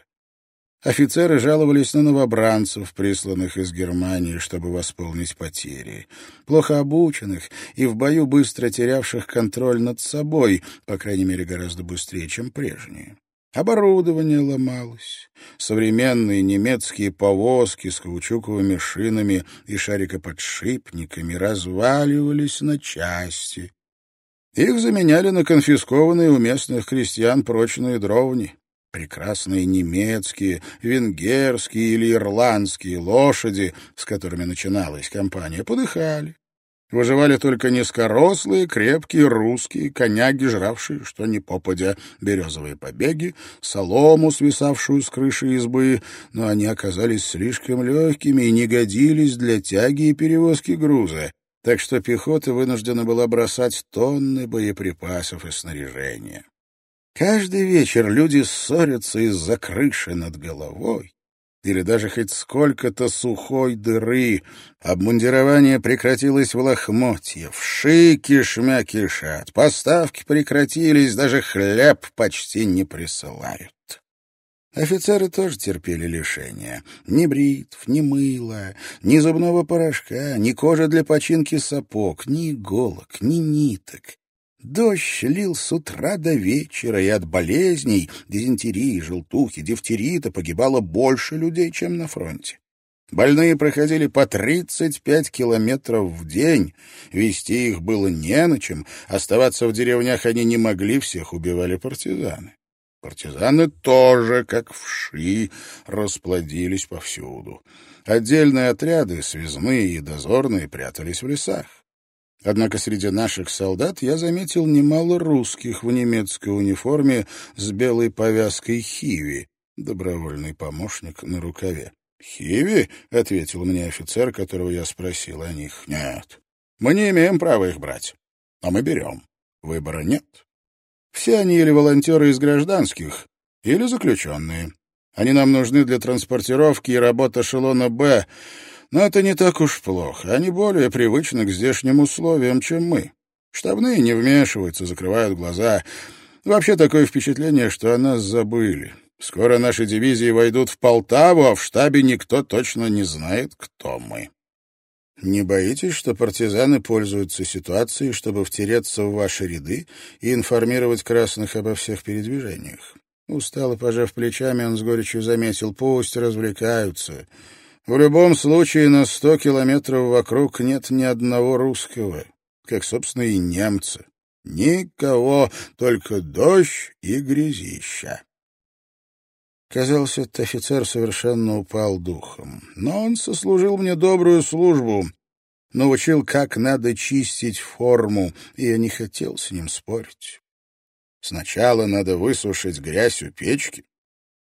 Офицеры жаловались на новобранцев, присланных из Германии, чтобы восполнить потери, плохо обученных и в бою быстро терявших контроль над собой, по крайней мере, гораздо быстрее, чем прежние. Оборудование ломалось. Современные немецкие повозки с каучуковыми шинами и шарикоподшипниками разваливались на части. Их заменяли на конфискованные у местных крестьян прочные дровни. Прекрасные немецкие, венгерские или ирландские лошади, с которыми начиналась кампания, подыхали. Выживали только низкорослые, крепкие русские, коняги, жравшие, что ни попадя, березовые побеги, солому, свисавшую с крыши избы, но они оказались слишком легкими и не годились для тяги и перевозки груза, так что пехота вынуждена была бросать тонны боеприпасов и снаряжения. Каждый вечер люди ссорятся из-за крыши над головой, или даже хоть сколько-то сухой дыры. Обмундирование прекратилось в лохмотье, вши кишмя кишат, поставки прекратились, даже хлеб почти не присылают. Офицеры тоже терпели лишения. Ни бритв, ни мыла, ни зубного порошка, ни кожи для починки сапог, ни иголок, ни ниток. Дождь лил с утра до вечера, и от болезней, дизентерии, желтухи, дифтерита погибало больше людей, чем на фронте. Больные проходили по 35 километров в день, вести их было не на чем, оставаться в деревнях они не могли, всех убивали партизаны. Партизаны тоже, как вши, расплодились повсюду. Отдельные отряды, связные и дозорные, прятались в лесах. Однако среди наших солдат я заметил немало русских в немецкой униформе с белой повязкой хиви, добровольный помощник на рукаве. «Хиви?» — ответил мне офицер, которого я спросил о них. «Нет, мы не имеем права их брать, а мы берем. Выбора нет. Все они или волонтеры из гражданских, или заключенные. Они нам нужны для транспортировки и работы эшелона «Б», но это не так уж плохо. Они более привычны к здешним условиям, чем мы. Штабные не вмешиваются, закрывают глаза. Вообще такое впечатление, что о нас забыли. Скоро наши дивизии войдут в Полтаву, а в штабе никто точно не знает, кто мы. Не боитесь, что партизаны пользуются ситуацией, чтобы втереться в ваши ряды и информировать красных обо всех передвижениях? Устало пожав плечами, он с горечью заметил, пусть развлекаются. В любом случае на сто километров вокруг нет ни одного русского, как, собственно, и немца. Никого, только дождь и грязища. Казалось, этот офицер совершенно упал духом. Но он сослужил мне добрую службу, научил, как надо чистить форму, и я не хотел с ним спорить. Сначала надо высушить грязь у печки,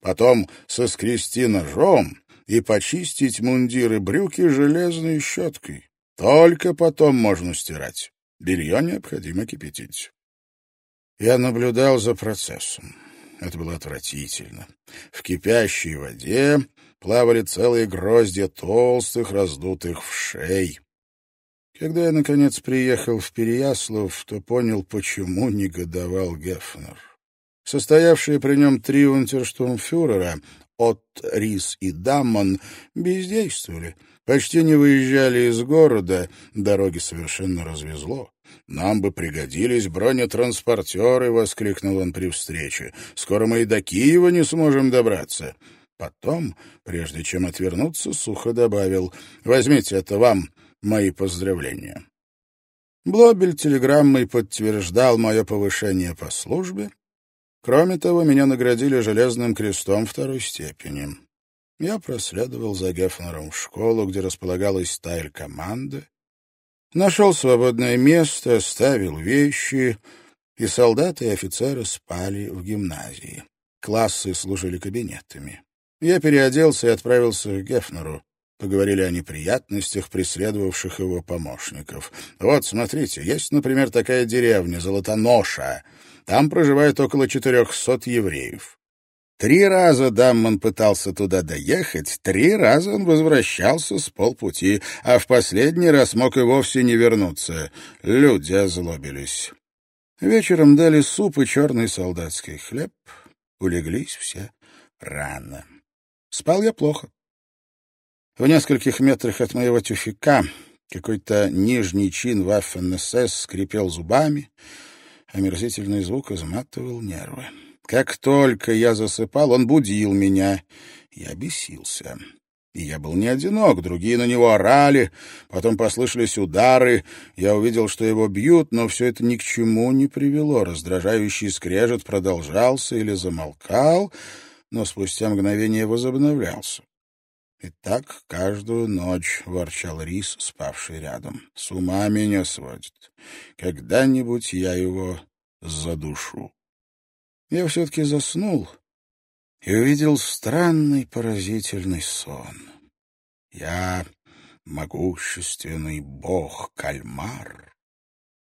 потом соскрести ножом, и почистить мундиры брюки железной щеткой. Только потом можно стирать. Белье необходимо кипятить. Я наблюдал за процессом. Это было отвратительно. В кипящей воде плавали целые гроздья толстых раздутых вшей. Когда я, наконец, приехал в Переяслав, то понял, почему негодовал Гефнер. Состоявшие при нем три унтерштурмфюрера от Рис и Даммон бездействовали, почти не выезжали из города, дороги совершенно развезло. «Нам бы пригодились бронетранспортеры», — воскликнул он при встрече. «Скоро мы и до Киева не сможем добраться». Потом, прежде чем отвернуться, сухо добавил, «Возьмите это вам, мои поздравления». Блобель телеграммой подтверждал мое повышение по службе, Кроме того, меня наградили железным крестом второй степени. Я проследовал за Гефнером в школу, где располагалась стайль команды, нашел свободное место, оставил вещи, и солдаты и офицеры спали в гимназии. Классы служили кабинетами. Я переоделся и отправился к Гефнеру. Поговорили о неприятностях, преследовавших его помощников. Вот, смотрите, есть, например, такая деревня, Золотоноша — там проживает около четырехсот евреев. Три раза Дамман пытался туда доехать, три раза он возвращался с полпути, а в последний раз мог и вовсе не вернуться. Люди озлобились. Вечером дали суп и черный солдатский хлеб. Улеглись все рано. Спал я плохо. В нескольких метрах от моего тюфика какой-то нижний чин Ваффен-СС скрипел зубами, Омерзительный звук изматывал нервы. Как только я засыпал, он будил меня. Я бесился. И я был не одинок, другие на него орали, потом послышались удары, я увидел, что его бьют, но все это ни к чему не привело. Раздражающий скрежет продолжался или замолкал, но спустя мгновение возобновлялся. И так каждую ночь ворчал Рис, спавший рядом. С ума меня сводит. Когда-нибудь я его задушу. Я все-таки заснул и увидел странный поразительный сон. Я могущественный бог-кальмар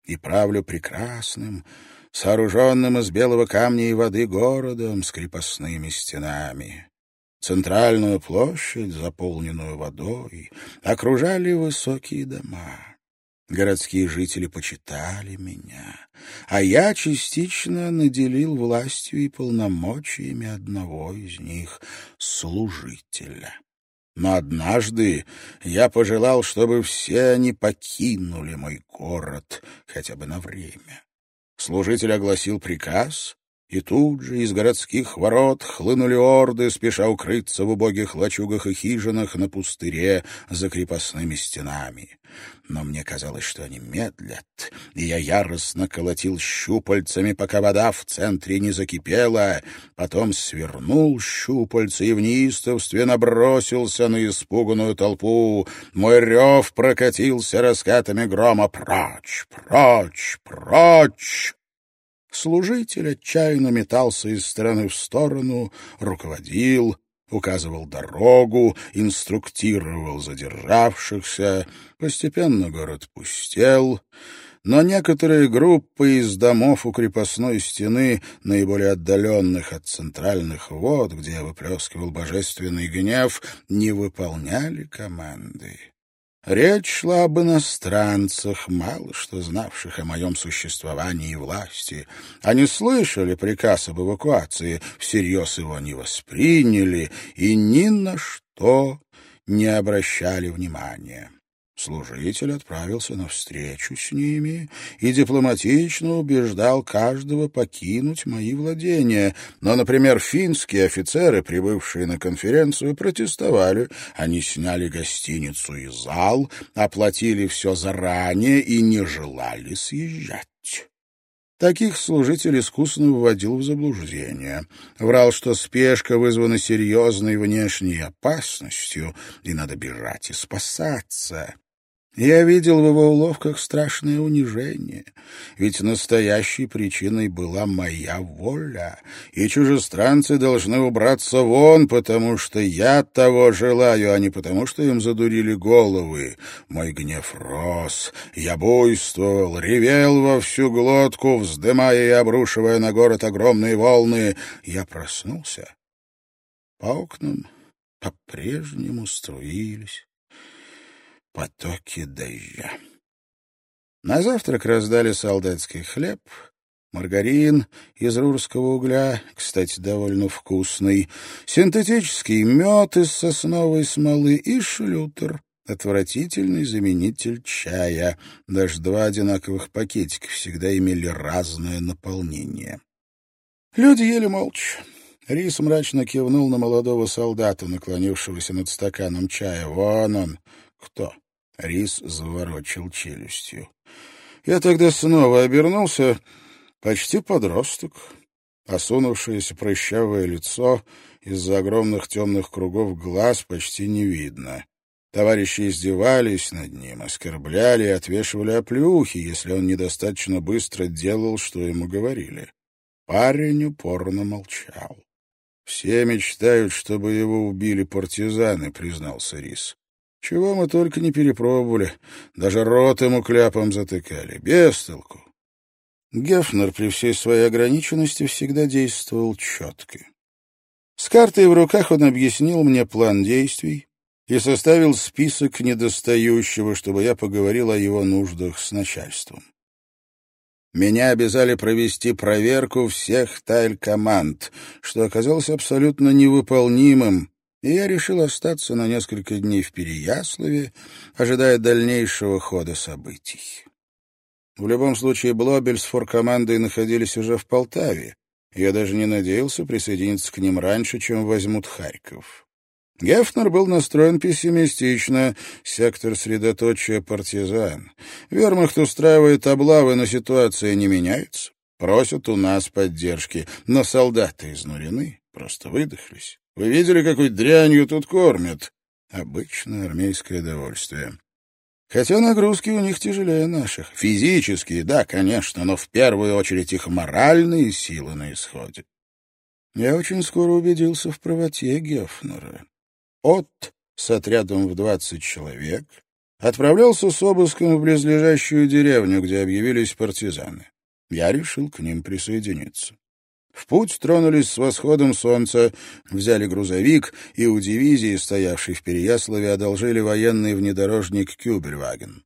и правлю прекрасным, сооруженным из белого камня и воды городом с крепостными стенами. Центральную площадь, заполненную водой, окружали высокие дома. Городские жители почитали меня, а я частично наделил властью и полномочиями одного из них — служителя. Но однажды я пожелал, чтобы все они покинули мой город хотя бы на время. Служитель огласил приказ, и тут же из городских ворот хлынули орды, спеша укрыться в убогих лачугах и хижинах на пустыре за крепостными стенами. Но мне казалось, что они медлят, и я яростно колотил щупальцами, пока вода в центре не закипела, потом свернул щупальца и в неистовстве набросился на испуганную толпу. Мой рев прокатился раскатами грома «Прочь! Прочь! Прочь!» Служитель отчаянно метался из стороны в сторону, руководил, указывал дорогу, инструктировал задержавшихся. Постепенно город пустел, но некоторые группы из домов у крепостной стены, наиболее отдаленных от центральных вод, где выплескивал божественный гнев, не выполняли команды. Речь шла об иностранцах, мало что знавших о моем существовании и власти. Они слышали приказ об эвакуации, всерьез его не восприняли и ни на что не обращали внимания. Служитель отправился навстречу с ними и дипломатично убеждал каждого покинуть мои владения. Но, например, финские офицеры, прибывшие на конференцию, протестовали. Они сняли гостиницу и зал, оплатили все заранее и не желали съезжать. Таких служитель искусно вводил в заблуждение. Врал, что спешка вызвана серьезной внешней опасностью, и надо бежать и спасаться. Я видел в его уловках страшное унижение, ведь настоящей причиной была моя воля, и чужестранцы должны убраться вон, потому что я того желаю, а не потому что им задурили головы. Мой гнев рос, я буйствовал, ревел во всю глотку, вздымая и обрушивая на город огромные волны. Я проснулся. По окнам по-прежнему струились потоки дождя. На завтрак раздали солдатский хлеб, маргарин из рурского угля, кстати, довольно вкусный, синтетический мед из сосновой смолы и шлютер, отвратительный заменитель чая. Даже два одинаковых пакетика всегда имели разное наполнение. Люди ели молча. Рис мрачно кивнул на молодого солдата, наклонившегося над стаканом чая. «Вон он! Кто?» Рис заворочил челюстью. Я тогда снова обернулся, почти подросток. Осунувшееся прыщавое лицо из-за огромных темных кругов глаз почти не видно. Товарищи издевались над ним, оскорбляли и отвешивали оплюхи, если он недостаточно быстро делал, что ему говорили. Парень упорно молчал. «Все мечтают, чтобы его убили партизаны», — признался Рис. Чего мы только не перепробовали, даже рот ему кляпом затыкали. Без толку. Гефнер при всей своей ограниченности всегда действовал четко. С картой в руках он объяснил мне план действий и составил список недостающего, чтобы я поговорил о его нуждах с начальством. Меня обязали провести проверку всех тайль-команд, что оказалось абсолютно невыполнимым, и я решил остаться на несколько дней в Переяславе, ожидая дальнейшего хода событий. В любом случае, Блобель с форкомандой находились уже в Полтаве. Я даже не надеялся присоединиться к ним раньше, чем возьмут Харьков. Гефнер был настроен пессимистично, сектор средоточия партизан. Вермахт устраивает облавы, но ситуация не меняется. Просят у нас поддержки, но солдаты изнурены, просто выдохлись. Вы видели, какой дрянью тут кормят? Обычное армейское довольствие. Хотя нагрузки у них тяжелее наших. Физические, да, конечно, но в первую очередь их моральные силы на исходе. Я очень скоро убедился в правоте Гефнера. От с отрядом в двадцать человек отправлялся с обыском в близлежащую деревню, где объявились партизаны. Я решил к ним присоединиться. В путь тронулись с восходом солнца, взяли грузовик и у дивизии, стоявшей в Переяславе, одолжили военный внедорожник «Кюбельваген».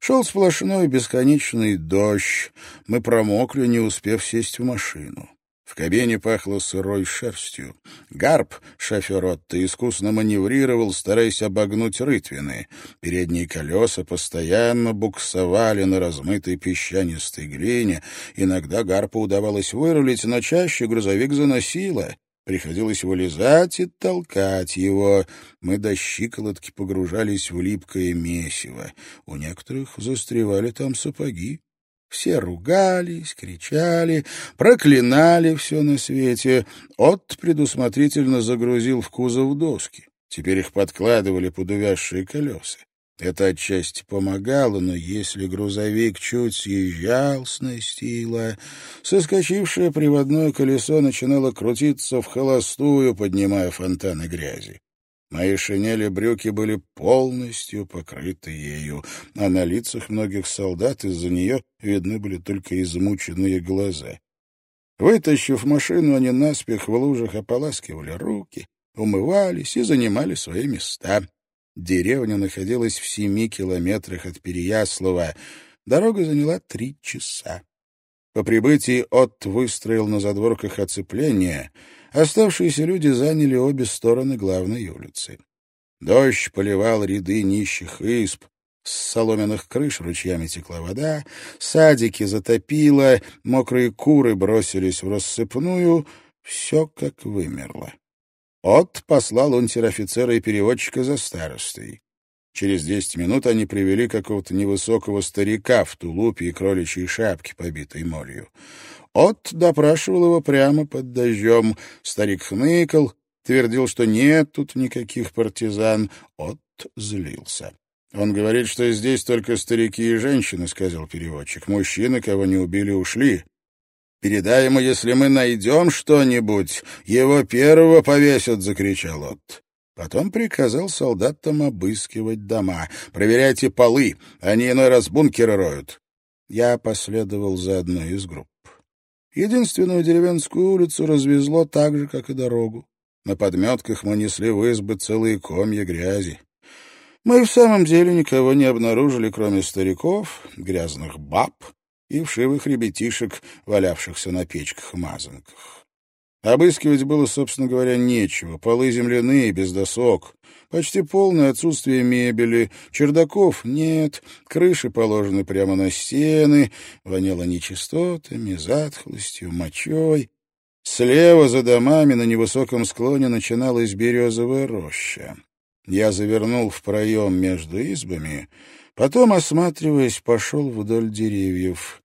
Шел сплошной бесконечный дождь. Мы промокли, не успев сесть в машину. В кабине пахло сырой шерстью. Гарп, шофер Отто, искусно маневрировал, стараясь обогнуть рытвины. Передние колеса постоянно буксовали на размытой песчанистой глине. Иногда Гарпу удавалось вырулить, но чаще грузовик заносило. Приходилось вылезать и толкать его. Мы до щиколотки погружались в липкое месиво. У некоторых застревали там сапоги. Все ругались, кричали, проклинали все на свете. От предусмотрительно загрузил в кузов доски. Теперь их подкладывали под увязшие колеса. Это отчасти помогало, но если грузовик чуть съезжал с настила, соскочившее приводное колесо начинало крутиться в холостую, поднимая фонтаны грязи. Мои шинели брюки были полностью покрыты ею, а на лицах многих солдат из-за нее видны были только измученные глаза. Вытащив машину, они наспех в лужах ополаскивали руки, умывались и занимали свои места. Деревня находилась в семи километрах от Переяслава. Дорога заняла три часа. По прибытии Отт выстроил на задворках оцепление. Оставшиеся люди заняли обе стороны главной улицы. Дождь поливал ряды нищих исп, с соломенных крыш ручьями текла вода, садики затопило, мокрые куры бросились в рассыпную, все как вымерло. От послал унтер-офицера и переводчика за старостой. Через десять минут они привели какого-то невысокого старика в тулупе и кроличьей шапке, побитой молью. От допрашивал его прямо под дождем. Старик хныкал, твердил, что нет тут никаких партизан. От злился. «Он говорит, что здесь только старики и женщины», — сказал переводчик. «Мужчины, кого не убили, ушли. Передай ему, если мы найдем что-нибудь, его первого повесят», — закричал Отт. Потом приказал солдатам обыскивать дома. «Проверяйте полы, они иной раз бункеры роют». Я последовал за одной из групп. Единственную деревенскую улицу развезло так же, как и дорогу. На подметках мы несли в избы целые комья грязи. Мы в самом деле никого не обнаружили, кроме стариков, грязных баб и вшивых ребятишек, валявшихся на печках-мазанках. Обыскивать было, собственно говоря, нечего. Полы земляные, без досок. Почти полное отсутствие мебели. Чердаков нет. Крыши положены прямо на стены. Воняло нечистотами, затхлостью, мочой. Слева за домами на невысоком склоне начиналась березовая роща. Я завернул в проем между избами, потом, осматриваясь, пошел вдоль деревьев.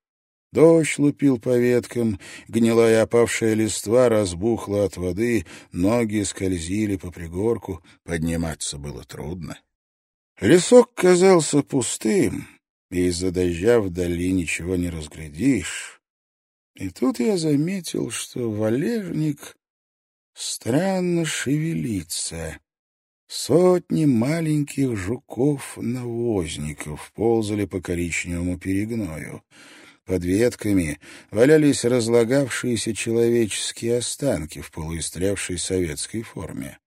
Дождь лупил по веткам, гнилая опавшая листва разбухла от воды, ноги скользили по пригорку, подниматься было трудно. Лесок казался пустым, и из-за дождя вдали ничего не разглядишь. И тут я заметил, что валежник странно шевелится. Сотни маленьких жуков-навозников ползали по коричневому перегною. Под ветками валялись разлагавшиеся человеческие останки в полуистрявшей советской форме.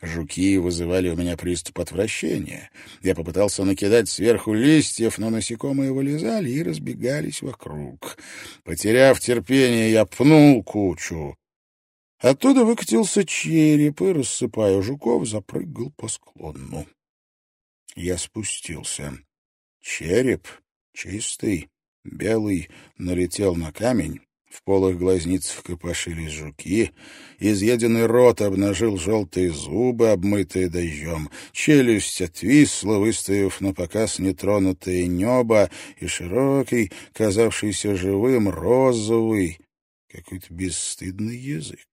Жуки вызывали у меня приступ отвращения. Я попытался накидать сверху листьев, но насекомые вылезали и разбегались вокруг. Потеряв терпение, я пнул кучу. Оттуда выкатился череп и, рассыпая жуков, запрыгал по склону. Я спустился. Череп, чистый, Белый налетел на камень, в полых глазницах копошились жуки, изъеденный рот обнажил желтые зубы, обмытые дождем, челюсть отвисла, выставив на показ нетронутое небо и широкий, казавшийся живым, розовый, какой-то бесстыдный язык.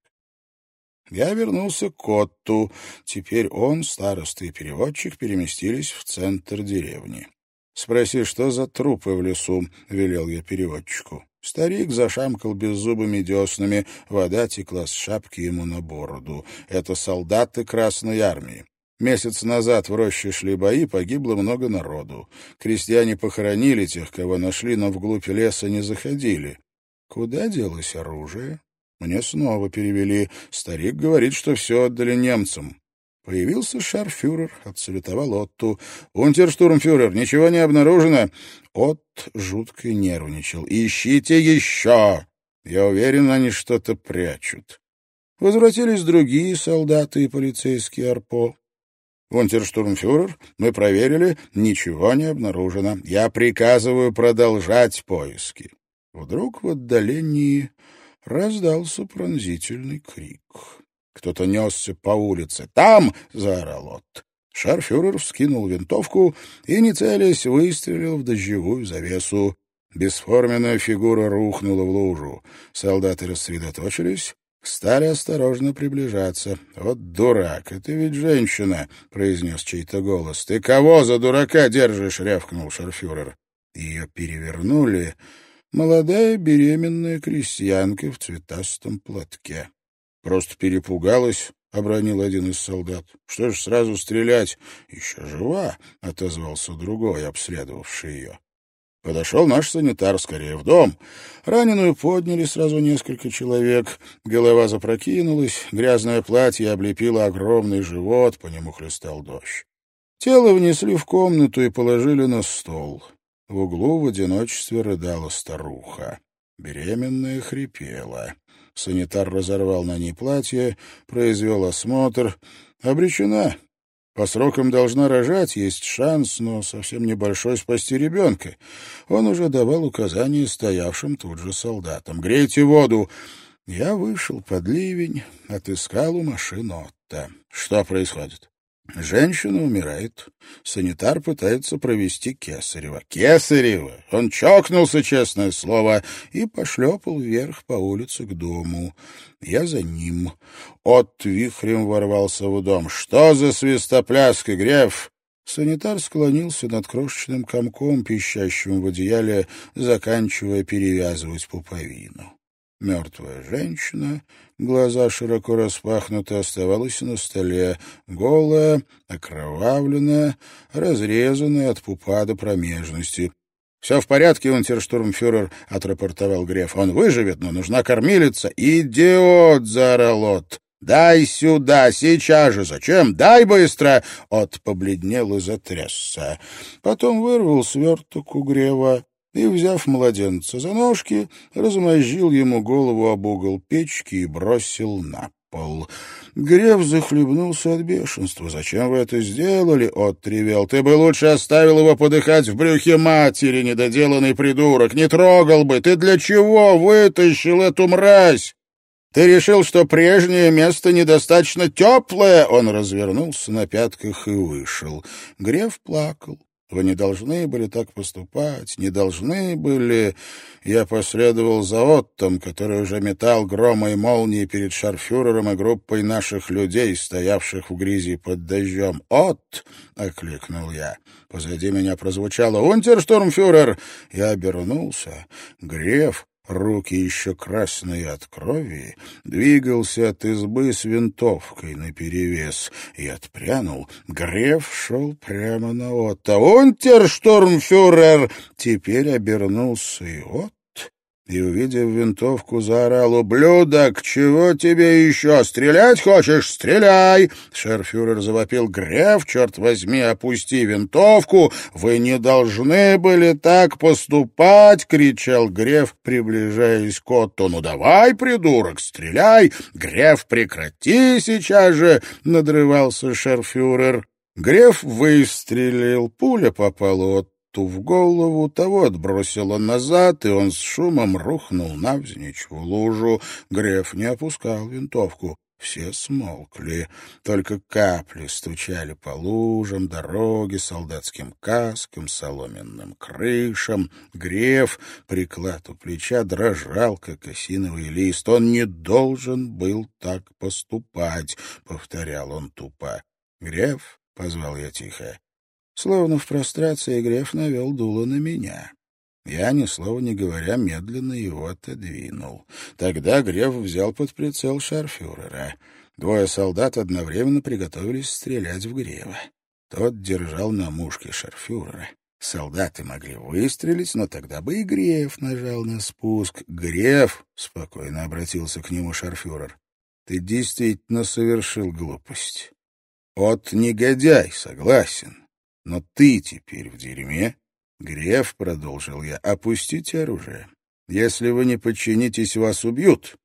Я вернулся к Котту. Теперь он, староста и переводчик, переместились в центр деревни. «Спроси, что за трупы в лесу?» — велел я переводчику. Старик зашамкал беззубыми деснами, вода текла с шапки ему на бороду. Это солдаты Красной Армии. Месяц назад в роще шли бои, погибло много народу. Крестьяне похоронили тех, кого нашли, но вглубь леса не заходили. Куда делось оружие? Мне снова перевели. Старик говорит, что все отдали немцам. Появился шарфюрер, отсалютовал Отту. «Унтерштурмфюрер, ничего не обнаружено?» Отт жутко нервничал. «Ищите еще! Я уверен, они что-то прячут». Возвратились другие солдаты и полицейские арпо. «Унтерштурмфюрер, мы проверили, ничего не обнаружено. Я приказываю продолжать поиски». Вдруг в отдалении раздался пронзительный крик. Кто-то несся по улице. «Там!» — заорал Отт. Шарфюрер вскинул винтовку и, не целясь, выстрелил в дождевую завесу. Бесформенная фигура рухнула в лужу. Солдаты рассредоточились, стали осторожно приближаться. «Вот дурак, это ведь женщина!» — произнес чей-то голос. «Ты кого за дурака держишь?» — рявкнул шарфюрер. Ее перевернули. Молодая беременная крестьянка в цветастом платке. Просто перепугалась, — обронил один из солдат. — Что ж сразу стрелять? — Еще жива, — отозвался другой, обследовавший ее. Подошел наш санитар скорее в дом. Раненую подняли сразу несколько человек. Голова запрокинулась, грязное платье облепило огромный живот, по нему хлестал дождь. Тело внесли в комнату и положили на стол. В углу в одиночестве рыдала старуха. Беременная хрипела. Санитар разорвал на ней платье, произвел осмотр. Обречена. По срокам должна рожать, есть шанс, но совсем небольшой спасти ребенка. Он уже давал указания стоявшим тут же солдатам. «Грейте воду!» Я вышел под ливень, отыскал у машины Отто. Что происходит? Женщина умирает. Санитар пытается провести Кесарева. Кесарева! Он чокнулся, честное слово, и пошлепал вверх по улице к дому. Я за ним. От вихрем ворвался в дом. «Что за свистопляска, Греф?» Санитар склонился над крошечным комком, пищащим в одеяле, заканчивая перевязывать пуповину. Мертвая женщина, глаза широко распахнуты, оставалась на столе, голая, окровавленная, разрезанная от пупа до промежности. — Все в порядке, унтерштурмфюрер, — отрапортовал Греф. — Он выживет, но нужна кормилица. — Идиот! — заорал От. — Дай сюда, сейчас же! Зачем? Дай быстро! От побледнел и затрясся. Потом вырвал сверток у Грева и, взяв младенца за ножки, размозжил ему голову об угол печки и бросил на пол. Греф захлебнулся от бешенства. «Зачем вы это сделали?» — отревел. «Ты бы лучше оставил его подыхать в брюхе матери, недоделанный придурок. Не трогал бы. Ты для чего вытащил эту мразь?» «Ты решил, что прежнее место недостаточно теплое?» Он развернулся на пятках и вышел. Греф плакал. Вы не должны были так поступать, не должны были... Я последовал за Оттом, который уже метал грома и молнии перед шарфюрером и группой наших людей, стоявших в грязи под дождем. «Отт!» — окликнул я. Позади меня прозвучало «Унтерштурмфюрер!» Я обернулся. Греф руки еще красные от крови, двигался от избы с винтовкой наперевес и отпрянул. Греф шел прямо на Отто. «Унтерштурмфюрер!» Теперь обернулся и Отто и, увидев винтовку, заорал «Ублюдок, чего тебе еще? Стрелять хочешь? Стреляй!» Шерфюрер завопил «Греф, черт возьми, опусти винтовку! Вы не должны были так поступать!» — кричал Греф, приближаясь к Отту. «Ну давай, придурок, стреляй! Греф, прекрати сейчас же!» — надрывался шерфюрер. Греф выстрелил, пуля попала Отту Ту в голову, того отбросило назад, и он с шумом рухнул навзничь в лужу. Греф не опускал винтовку. Все смолкли, только капли стучали по лужам, дороге, солдатским каскам, соломенным крышам. Греф, приклад у плеча, дрожал, как осиновый лист. Он не должен был так поступать, — повторял он тупо. «Греф», — позвал я тихо, Словно в прострации Греф навел дуло на меня. Я, ни слова не говоря, медленно его отодвинул. Тогда Греф взял под прицел шарфюрера. Двое солдат одновременно приготовились стрелять в Грева. Тот держал на мушке шарфюрера. Солдаты могли выстрелить, но тогда бы и Греф нажал на спуск. «Греф!» — спокойно обратился к нему шарфюрер. «Ты действительно совершил глупость. От негодяй, согласен. Но ты теперь в дерьме. Греф, — продолжил я, — опустите оружие. Если вы не подчинитесь, вас убьют.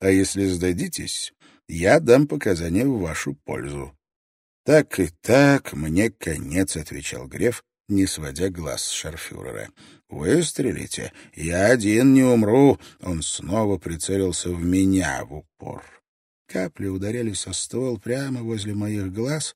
А если сдадитесь, я дам показания в вашу пользу. — Так и так, мне конец, — отвечал Греф, не сводя глаз с шарфюрера. — Выстрелите, я один не умру. Он снова прицелился в меня в упор. Капли ударялись о ствол прямо возле моих глаз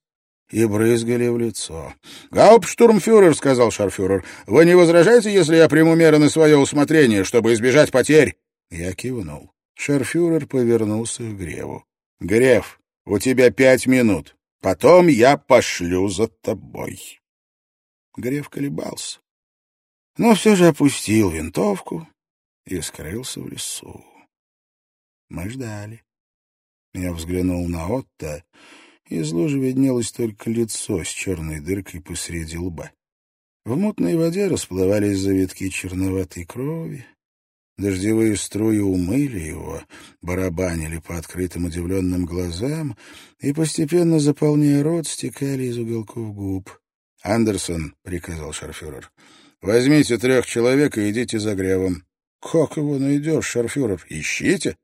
и брызгали в лицо. «Гауптштурмфюрер», — сказал шарфюрер, — «вы не возражаете, если я приму меры на свое усмотрение, чтобы избежать потерь?» Я кивнул. Шарфюрер повернулся к Греву. «Грев, у тебя пять минут. Потом я пошлю за тобой». Грев колебался, но все же опустил винтовку и скрылся в лесу. Мы ждали. Я взглянул на Отто, из лужи виднелось только лицо с черной дыркой посреди лба. В мутной воде расплывались завитки черноватой крови. Дождевые струи умыли его, барабанили по открытым удивленным глазам и, постепенно заполняя рот, стекали из уголков губ. «Андерсон», — приказал шарфюрер, — «возьмите трех человек и идите за гревом». «Как его найдешь, шарфюрер? Ищите».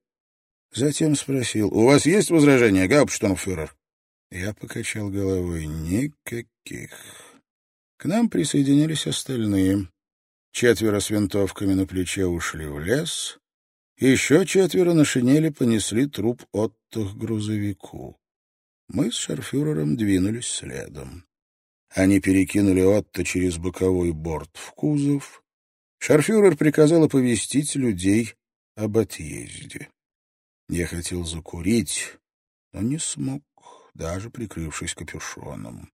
Затем спросил, «У вас есть возражения, гауптштурмфюрер?» Я покачал головой. Никаких. К нам присоединились остальные. Четверо с винтовками на плече ушли в лес. Еще четверо на шинели понесли труп Отто к грузовику. Мы с шарфюрером двинулись следом. Они перекинули Отто через боковой борт в кузов. Шарфюрер приказал оповестить людей об отъезде. Я хотел закурить, но не смог даже прикрывшись капюшоном.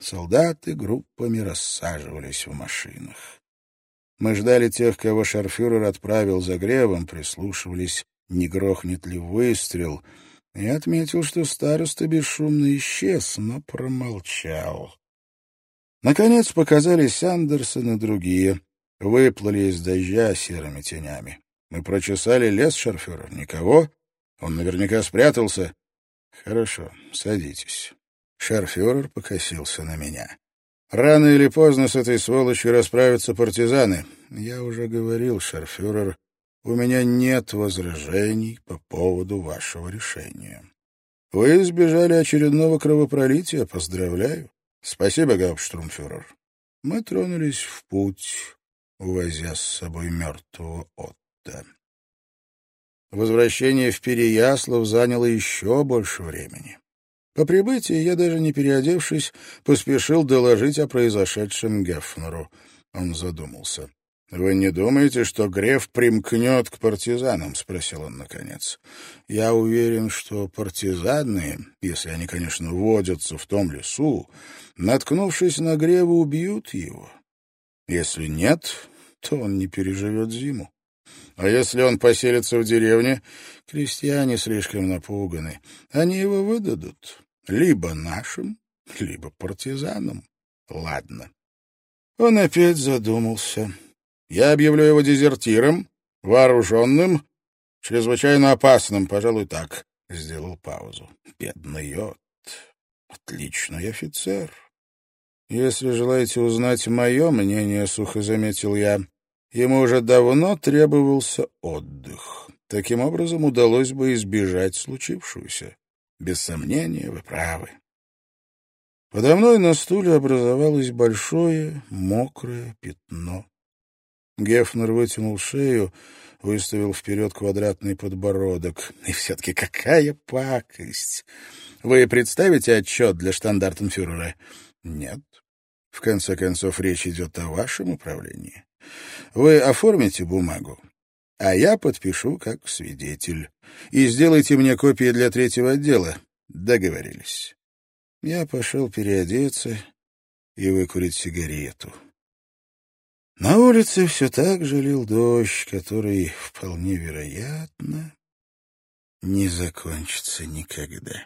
Солдаты группами рассаживались в машинах. Мы ждали тех, кого шарфюрер отправил за гребом, прислушивались, не грохнет ли выстрел, и отметил, что староста бесшумно исчез, но промолчал. Наконец показались Андерсон и другие. Выплыли из дождя серыми тенями. Мы прочесали лес шарфюрер. Никого. Он наверняка спрятался. Хорошо, садитесь. Шарфюрер покосился на меня. Рано или поздно с этой сволочью расправятся партизаны. Я уже говорил, шарфюрер, у меня нет возражений по поводу вашего решения. Вы избежали очередного кровопролития, поздравляю. Спасибо, гауптштурмфюрер. Мы тронулись в путь, увозя с собой мертвого Отто. Возвращение в Переяслав заняло еще больше времени. По прибытии я, даже не переодевшись, поспешил доложить о произошедшем Гефнеру. Он задумался. — Вы не думаете, что Греф примкнет к партизанам? — спросил он наконец. — Я уверен, что партизаны, если они, конечно, водятся в том лесу, наткнувшись на Грева, убьют его. Если нет, то он не переживет зиму. А если он поселится в деревне, крестьяне слишком напуганы. Они его выдадут либо нашим, либо партизанам. Ладно. Он опять задумался. Я объявлю его дезертиром, вооруженным, чрезвычайно опасным, пожалуй, так. Сделал паузу. Бедный йод. Отличный офицер. Если желаете узнать мое мнение, сухо заметил я, Ему уже давно требовался отдых. Таким образом, удалось бы избежать случившегося. Без сомнения, вы правы. Подо мной на стуле образовалось большое мокрое пятно. Гефнер вытянул шею, выставил вперед квадратный подбородок. И все-таки какая пакость! Вы представите отчет для штандартенфюрера? Нет. В конце концов, речь идет о вашем управлении. Вы оформите бумагу, а я подпишу как свидетель. И сделайте мне копии для третьего отдела. Договорились. Я пошел переодеться и выкурить сигарету. На улице все так же лил дождь, который, вполне вероятно, не закончится никогда.